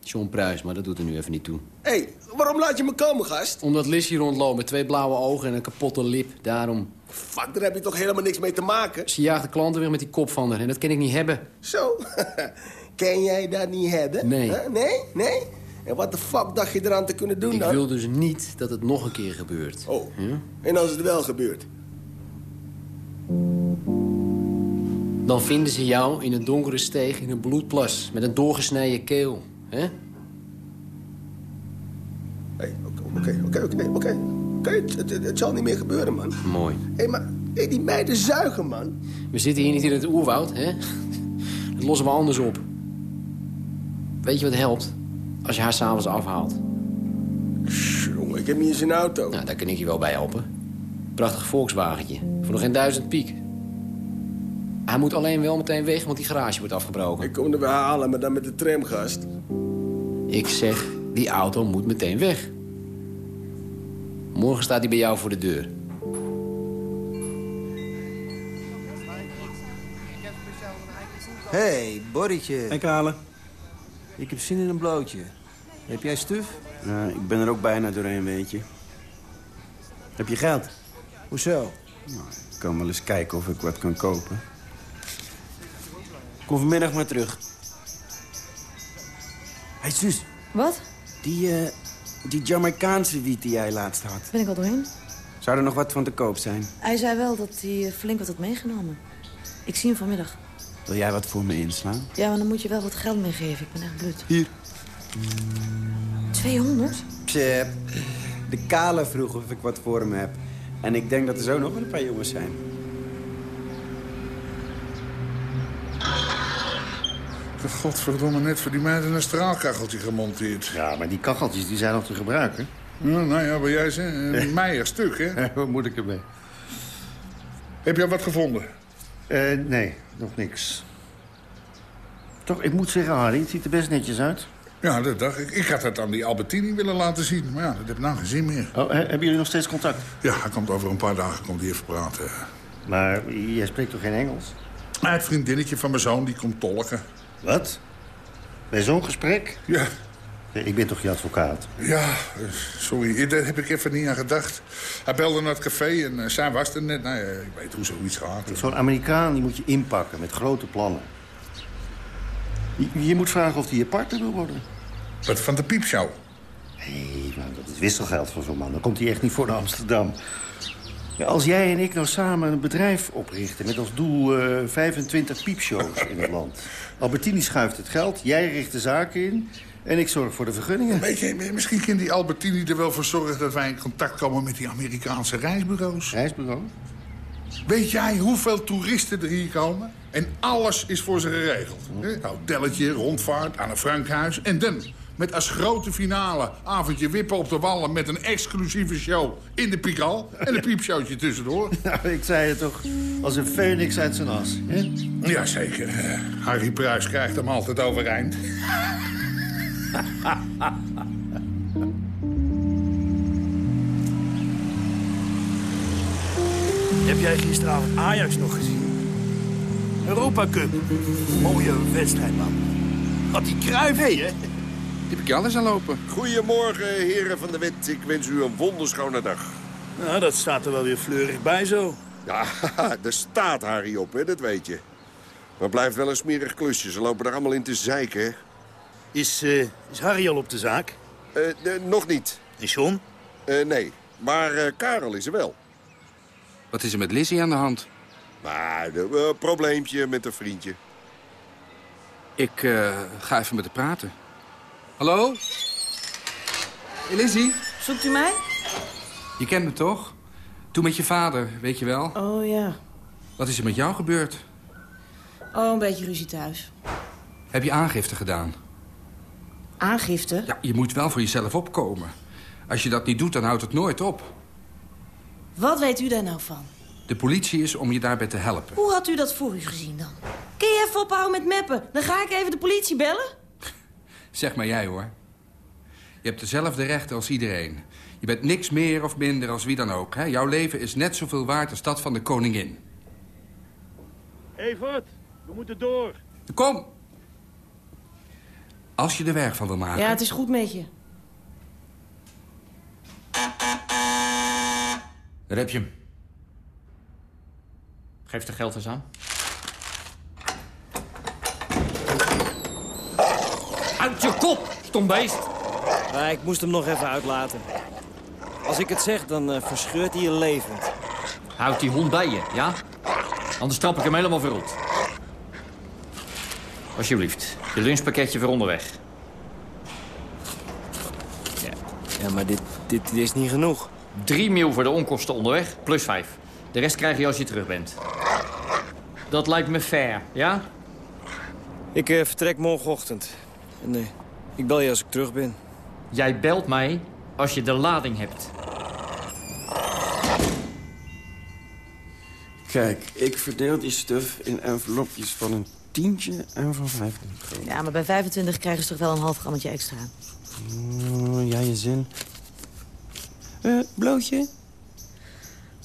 John Pruis, maar dat doet er nu even niet toe. Hé, hey, waarom laat je me komen, gast? Omdat Liz hier rondloopt met twee blauwe ogen en een kapotte lip. Daarom. Fuck, daar heb je toch helemaal niks mee te maken? Ze jaagt de klanten weer met die kop van haar en dat kan ik niet hebben. Zo? Ken jij dat niet hebben? Nee. Huh? Nee? Nee? En wat de fuck dacht je eraan te kunnen doen ik dan? Ik wil dus niet dat het nog een keer gebeurt. Oh, ja? en als het wel gebeurt? Dan vinden ze jou in een donkere steeg in een bloedplas met een doorgesneden keel. hè? Hé, oké, oké, oké, oké. Oké, het zal niet meer gebeuren, man. Mooi. Hé, hey, maar hey, die meiden zuigen, man. We zitten hier niet in het oerwoud, hè? Dat lossen we anders op. Weet je wat helpt? Als je haar s'avonds afhaalt. Jongen, ik heb niet eens een auto. Nou, daar kan ik je wel bij helpen. Prachtig Volkswagentje. Voor nog geen duizend piek. Hij moet alleen wel meteen weg, want die garage wordt afgebroken. Ik kom er weer halen, maar dan met de tramgast. Ik zeg, die auto moet meteen weg. Morgen staat hij bij jou voor de deur. Hey, Borretje. Hey, Kale. Ik heb zin in een blootje. Heb jij stuf? Ja, ik ben er ook bijna doorheen, weet je. Heb je geld? Hoezo? Nou, ik kan wel eens kijken of ik wat kan kopen. Kom vanmiddag maar terug. Hé, hey, Suus. Wat? Die, uh, die Jamaicaanse wiet die jij laatst had. Ben ik al doorheen? Zou er nog wat van te koop zijn? Hij zei wel dat hij eh, flink wat had meegenomen. Ik zie hem vanmiddag. Wil jij wat voor me inslaan? Ja, maar dan moet je wel wat geld meegeven. Ik ben echt blut. Hier. 200? Tjep. De kale vroeg of ik wat voor hem heb. En ik denk dat er zo nog wel een paar jongens zijn. Godverdomme, net voor die meiden een straalkacheltje gemonteerd. Ja, maar die kacheltjes die zijn nog te gebruiken. Ja, nou ja, wat jij zei, een meier stuk, hè? Wat moet ik ermee? Heb jij wat gevonden? Eh, nee, nog niks. Toch, ik moet zeggen, Harry, het ziet er best netjes uit. Ja, dat dacht ik. Ik had het aan die Albertini willen laten zien. Maar ja, dat heb ik nou geen zin meer. Oh, he- hebben jullie nog steeds contact? Ja, hij komt over een paar dagen komt hij even praten. Maar jij spreekt toch geen Engels? Het vriendinnetje van mijn zoon, die komt tolken. Wat? Bij zo'n gesprek? Ja. Ik ben toch je advocaat? Ja, eh, sorry, daar heb ik even niet aan gedacht. Hij belde naar het café en uh, zij was er net. Nou ja, ik weet hoe zoiets gaat. Zo'n Amerikaan die moet je inpakken met grote plannen. Je, je moet vragen of hij je partner wil worden. Wat van de piepshow? Nee, maar dat is wisselgeld voor zo'n man. Dan komt hij echt niet voor naar Amsterdam. Als jij en ik nou samen een bedrijf oprichten... met als doel eh, 25 piepshows in het land. Albertini schuift het geld, jij richt de zaken in... en ik zorg voor de vergunningen. Weet je, misschien kan die Albertini er wel voor zorgen... dat wij in contact komen met die Amerikaanse reisbureaus. Reisbureau? Weet jij hoeveel toeristen er hier komen? En alles is voor ze geregeld. Hè? Hotelletje, rondvaart, aan een Frankhuis. En dan, met als grote finale, avondje wippen op de wallen... met een exclusieve show in de Pikal. En een piepshowtje tussendoor. Nou, ik zei het toch, als een phoenix uit zijn as. Hè? Jazeker. Eh, Harry Pruis krijgt hem altijd overeind. Heb jij gisteravond Ajax nog gezien? Europa Cup. Mooie wedstrijd, man. Had die kruif, hè? Die heb ik alles aan lopen. Goedemorgen, heren van de wind. Ik wens u een wonderschone dag. Nou, dat staat er wel weer fleurig bij zo. Ja, er staat Harry op, hè, dat weet je. Maar blijft wel een smerig klusje. Ze lopen er allemaal in te zeiken, hè. Is, eh, is Harry al op de zaak? Eh, nog niet. En John? Eh, nee, maar eh, Karel is er wel. Wat is er met Lizzie aan de hand? Maar, een probleempje met een vriendje. Ik eh, ga even met haar praten. Hallo? Hey, Lizzie, Zoekt u mij? je kent me toch? Toen met je vader, weet je wel? Oh ja. Wat is er met jou gebeurd? Oh, een beetje ruzie thuis. Heb je aangifte gedaan? Aangifte? Ja, je moet wel voor jezelf opkomen. Als je dat niet doet, dan houdt het nooit op. Wat weet u daar nou van? De politie is om je daarbij te helpen. Hoe had u dat voor u gezien dan? Kun je even ophouden met meppen? Dan ga ik even de politie bellen. Zeg maar jij, hoor. Je hebt dezelfde rechten als iedereen. Je bent niks meer of minder als wie dan ook. Hè? Jouw leven is net zoveel waard als dat van de koningin. Evert, we moeten door. Kom! Als je er werk van wil maken... Ja, het is goed met je. Daar heb je hem. Geef de geld eens aan. Uit je kop, stom beest! Maar ik moest hem nog even uitlaten. Als ik het zeg, dan eh, verscheurt hij je levend. Houd die hond bij je, ja? Anders trap ik hem helemaal verrot. Alsjeblieft, je lunchpakketje voor onderweg. Ja, maar dit, dit, dit is niet genoeg. Drie mil voor de onkosten onderweg, plus vijf. De rest krijg je als je terug bent. Dat lijkt me fair, ja? Ik eh, vertrek morgenochtend. En eh, ik bel je als ik terug ben. Jij belt mij als je de lading hebt. Kijk, ik verdeel die stuf in envelopjes van een tientje en van 25 euro. Ja, maar bij 25 krijgen ze toch wel een half grammetje extra. Oh, ja, je zin. Eh, blootje?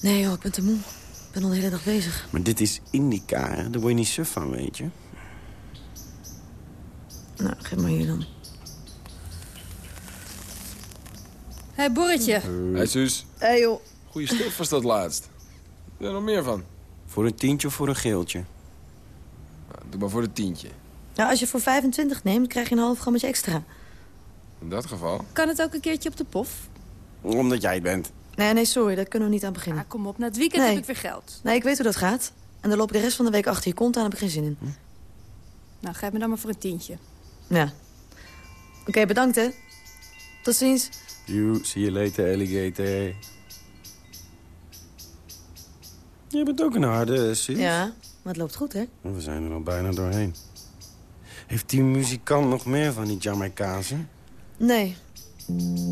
Nee joh, ik ben te moe. Ik ben al de hele dag bezig. Maar dit is indica, hè? Daar word je niet suf van, weet je. Nou, geef maar hier dan. Hé, hey, Borretje. Hé, Suus. Hé, hey, joh. Goeie stuf was dat laatst. Je er nog meer van? Voor een tientje of voor een geeltje? Nou, doe maar voor de tientje. Nou, als je voor 25 neemt, krijg je een half grammetje extra. In dat geval. Kan het ook een keertje op de pof? Omdat jij het bent. Nee, nee, sorry, daar kunnen we niet aan beginnen. Ah, kom op, na het weekend Nee. heb ik weer geld. Nee, ik weet hoe dat gaat. En dan loop ik de rest van de week achter je kont aan, heb ik geen zin in. Nou, geef me dan maar voor een tientje. Ja. Oké, bedankt hè. Tot ziens. You, see you later, alligator. Je bent ook een harde, sis. Ja, maar het loopt goed hè. We zijn er al bijna doorheen. Heeft die muzikant nog meer van die Jamaicaanse? Nee.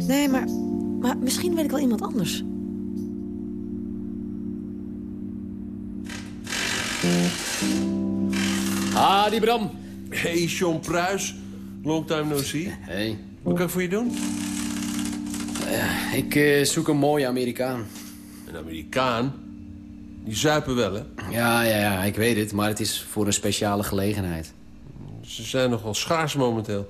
Nee, maar, maar misschien weet ik wel iemand anders. Ah, die Bram. Hey, John Pruis. Long time no see. Hey. Wat kan ik voor je doen? Ik eh, zoek een mooie Amerikaan. Een Amerikaan? Die zuipen wel, hè? Ja, ja, ja, ik weet het, maar het is voor een speciale gelegenheid. Ze zijn nogal schaars momenteel.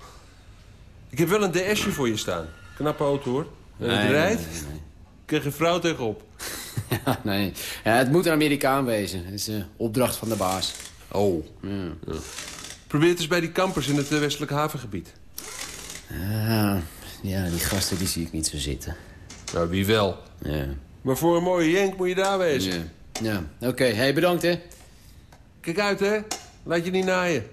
Ik heb wel een DS'je voor je staan. Knappe auto, hoor. En het nee, rijdt. nee, nee. Ik krijg een vrouw tegenop. Ja, nee. Ja, het moet een Amerikaan wezen. Het is een opdracht van de baas. Oh. Probeer het eens bij die kampers in het eh, westelijk havengebied. Ja, ja, die gasten die zie ik niet zo zitten. Nou, wie wel? Ja. Maar voor een mooie jenk moet je daar wezen. Ja, ja. oké. Hey, bedankt, hè. Kijk uit, hè. Laat je niet naaien.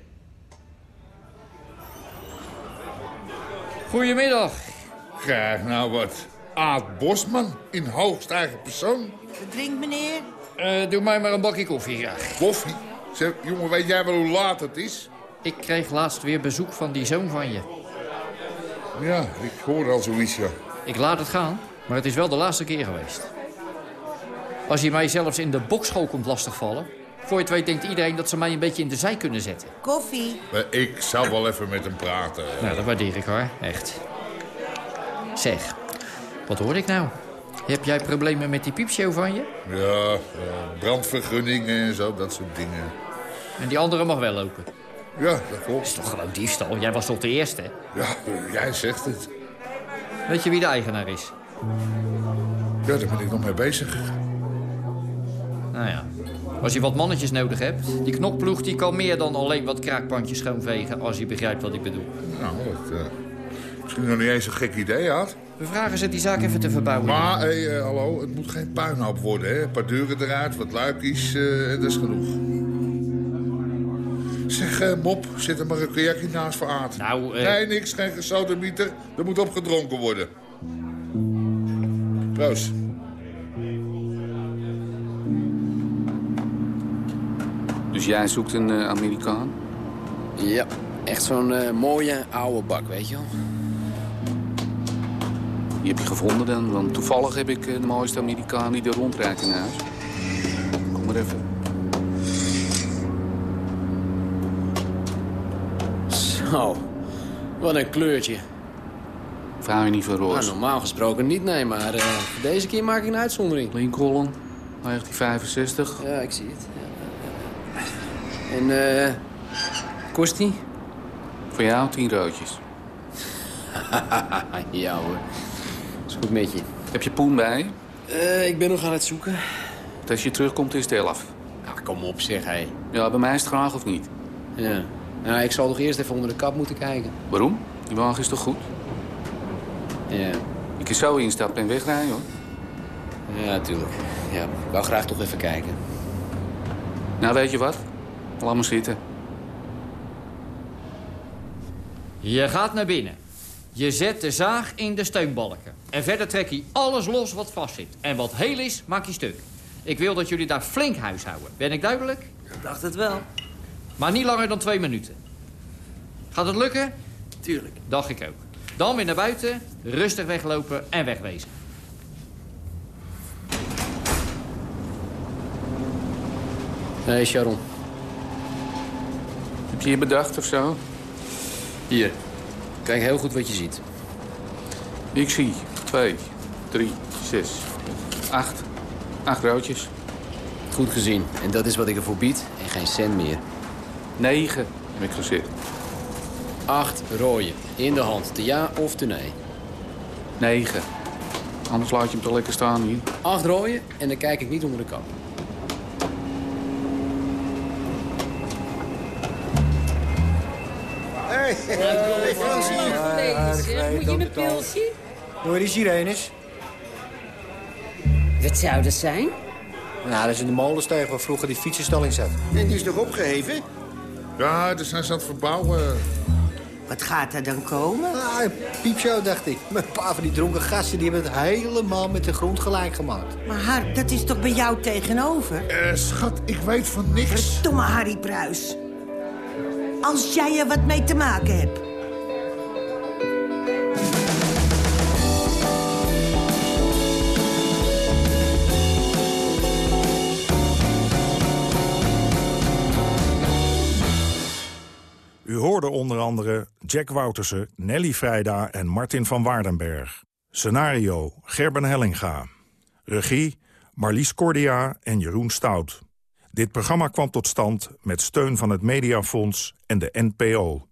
Goedemiddag. Graag nou wat. Aad Bosman in hoogst eigen persoon. Drink, meneer. Eh, doe mij maar een bakje koffie graag. Koffie? Zeg, jongen, weet jij wel hoe laat het is? Ik kreeg laatst weer bezoek van die zoon van je. Ja, ik hoor al zoiets, ja. Ik laat het gaan, maar het is wel de laatste keer geweest. Als je mij zelfs in de bokschool komt lastigvallen... voor je het weet denkt iedereen dat ze mij een beetje in de zij kunnen zetten. Koffie. Maar ik zal wel even met hem praten. Nou, dat waardeer ik hoor, echt. Zeg, wat hoor ik nou? Heb jij problemen met die piepshow van je? Ja, ja, brandvergunningen en zo, dat soort dingen. En die andere mag wel lopen. Ja, dat klopt. Dat is toch gewoon diefstal? Jij was toch de eerste? Ja, eh, jij zegt het. Weet je wie de eigenaar is? Ja, daar ben ik nog mee bezig. Nou ja, als je wat mannetjes nodig hebt... die knokploeg die kan meer dan alleen wat kraakpandjes schoonvegen... als je begrijpt wat ik bedoel. Nou, dat uh, misschien nog niet eens een gek idee had. We vragen ze die zaak even te verbouwen. Maar, hé, hey, uh, hallo, het moet geen puinhoop worden, hè? Een paar deuren eruit, wat luikjes, uh, en dat is genoeg. Zeg, uh, Mop, zit er maar een kajakje naast voor Aard. Nou, eh... Nee, niks, geen gesodemieter. Er moet opgedronken worden. Proost. Dus jij zoekt een uh, Amerikaan? Ja, echt zo'n uh, mooie oude bak, weet je wel. Die heb je gevonden dan? Want toevallig heb ik uh, de mooiste Amerikaan die er rondrijdt in huis. Kom maar even. Zo, wat een kleurtje. Vraag je niet van roos? Nou, normaal gesproken niet, nee, maar uh, deze keer maak ik een uitzondering. Lincoln, 1965. Ja, ik zie het. En, eh, uh, kost die? Voor jou tien roodjes. ja hoor, is goed met je. Heb je poen bij? Uh, ik ben nog aan het zoeken. Als je terugkomt is het elf. Nou, kom op zeg, hé. Ja, bij mij is het graag of niet? Ja. Nou, ik zal toch eerst even onder de kap moeten kijken. Waarom? Die wagen is toch goed? Ja. Je kan zo instappen en wegrijden, hoor. Ja, tuurlijk. Ja, ik wou graag toch even kijken. Nou, weet je wat? Laat maar zitten. Je gaat naar binnen. Je zet de zaag in de steunbalken. En verder trek je alles los wat vastzit. En wat heel is, maak je stuk. Ik wil dat jullie daar flink huishouden. Ben ik duidelijk? Ik dacht het wel. Maar niet langer dan twee minuten. Gaat het lukken? Tuurlijk. Dacht ik ook. Dan weer naar buiten, rustig weglopen en wegwezen. Hé, hey Sharon. Heb je je bedacht of zo? Hier. Kijk heel goed wat je ziet. Ik zie twee, drie, zes, acht. Acht roodjes. Goed gezien. En dat is wat ik ervoor bied. En geen cent meer. Negen, heb ik gezegd. Acht rooien. In de hand. Te ja of te nee? Negen. Anders laat je hem toch lekker staan hier. Acht rooien en dan kijk ik niet onder de kap. Hey, Moet je een pilsje? Hoor die sirenes? Wat zou dat zijn? Nou, dat is in de molensteeg waar vroeger die fietsenstalling zat. En die is nog opgeheven? Ja, daar zijn ze aan het verbouwen. Wat gaat er dan komen? Ah, een piepshow, dacht ik. Maar een paar van die dronken gasten die hebben het helemaal met de grond gelijk gemaakt. Maar Har, dat is toch bij jou tegenover? Eh, schat, ik weet van niks. Verdomme Harry Pruis. Als jij er wat mee te maken hebt. Hoorde onder andere Jack Woutersen, Nelly Vrijda en Martin van Waardenberg. Scenario Gerben Hellinga. Regie Marlies Cordia en Jeroen Stout. Dit programma kwam tot stand met steun van het Mediafonds en de NPO.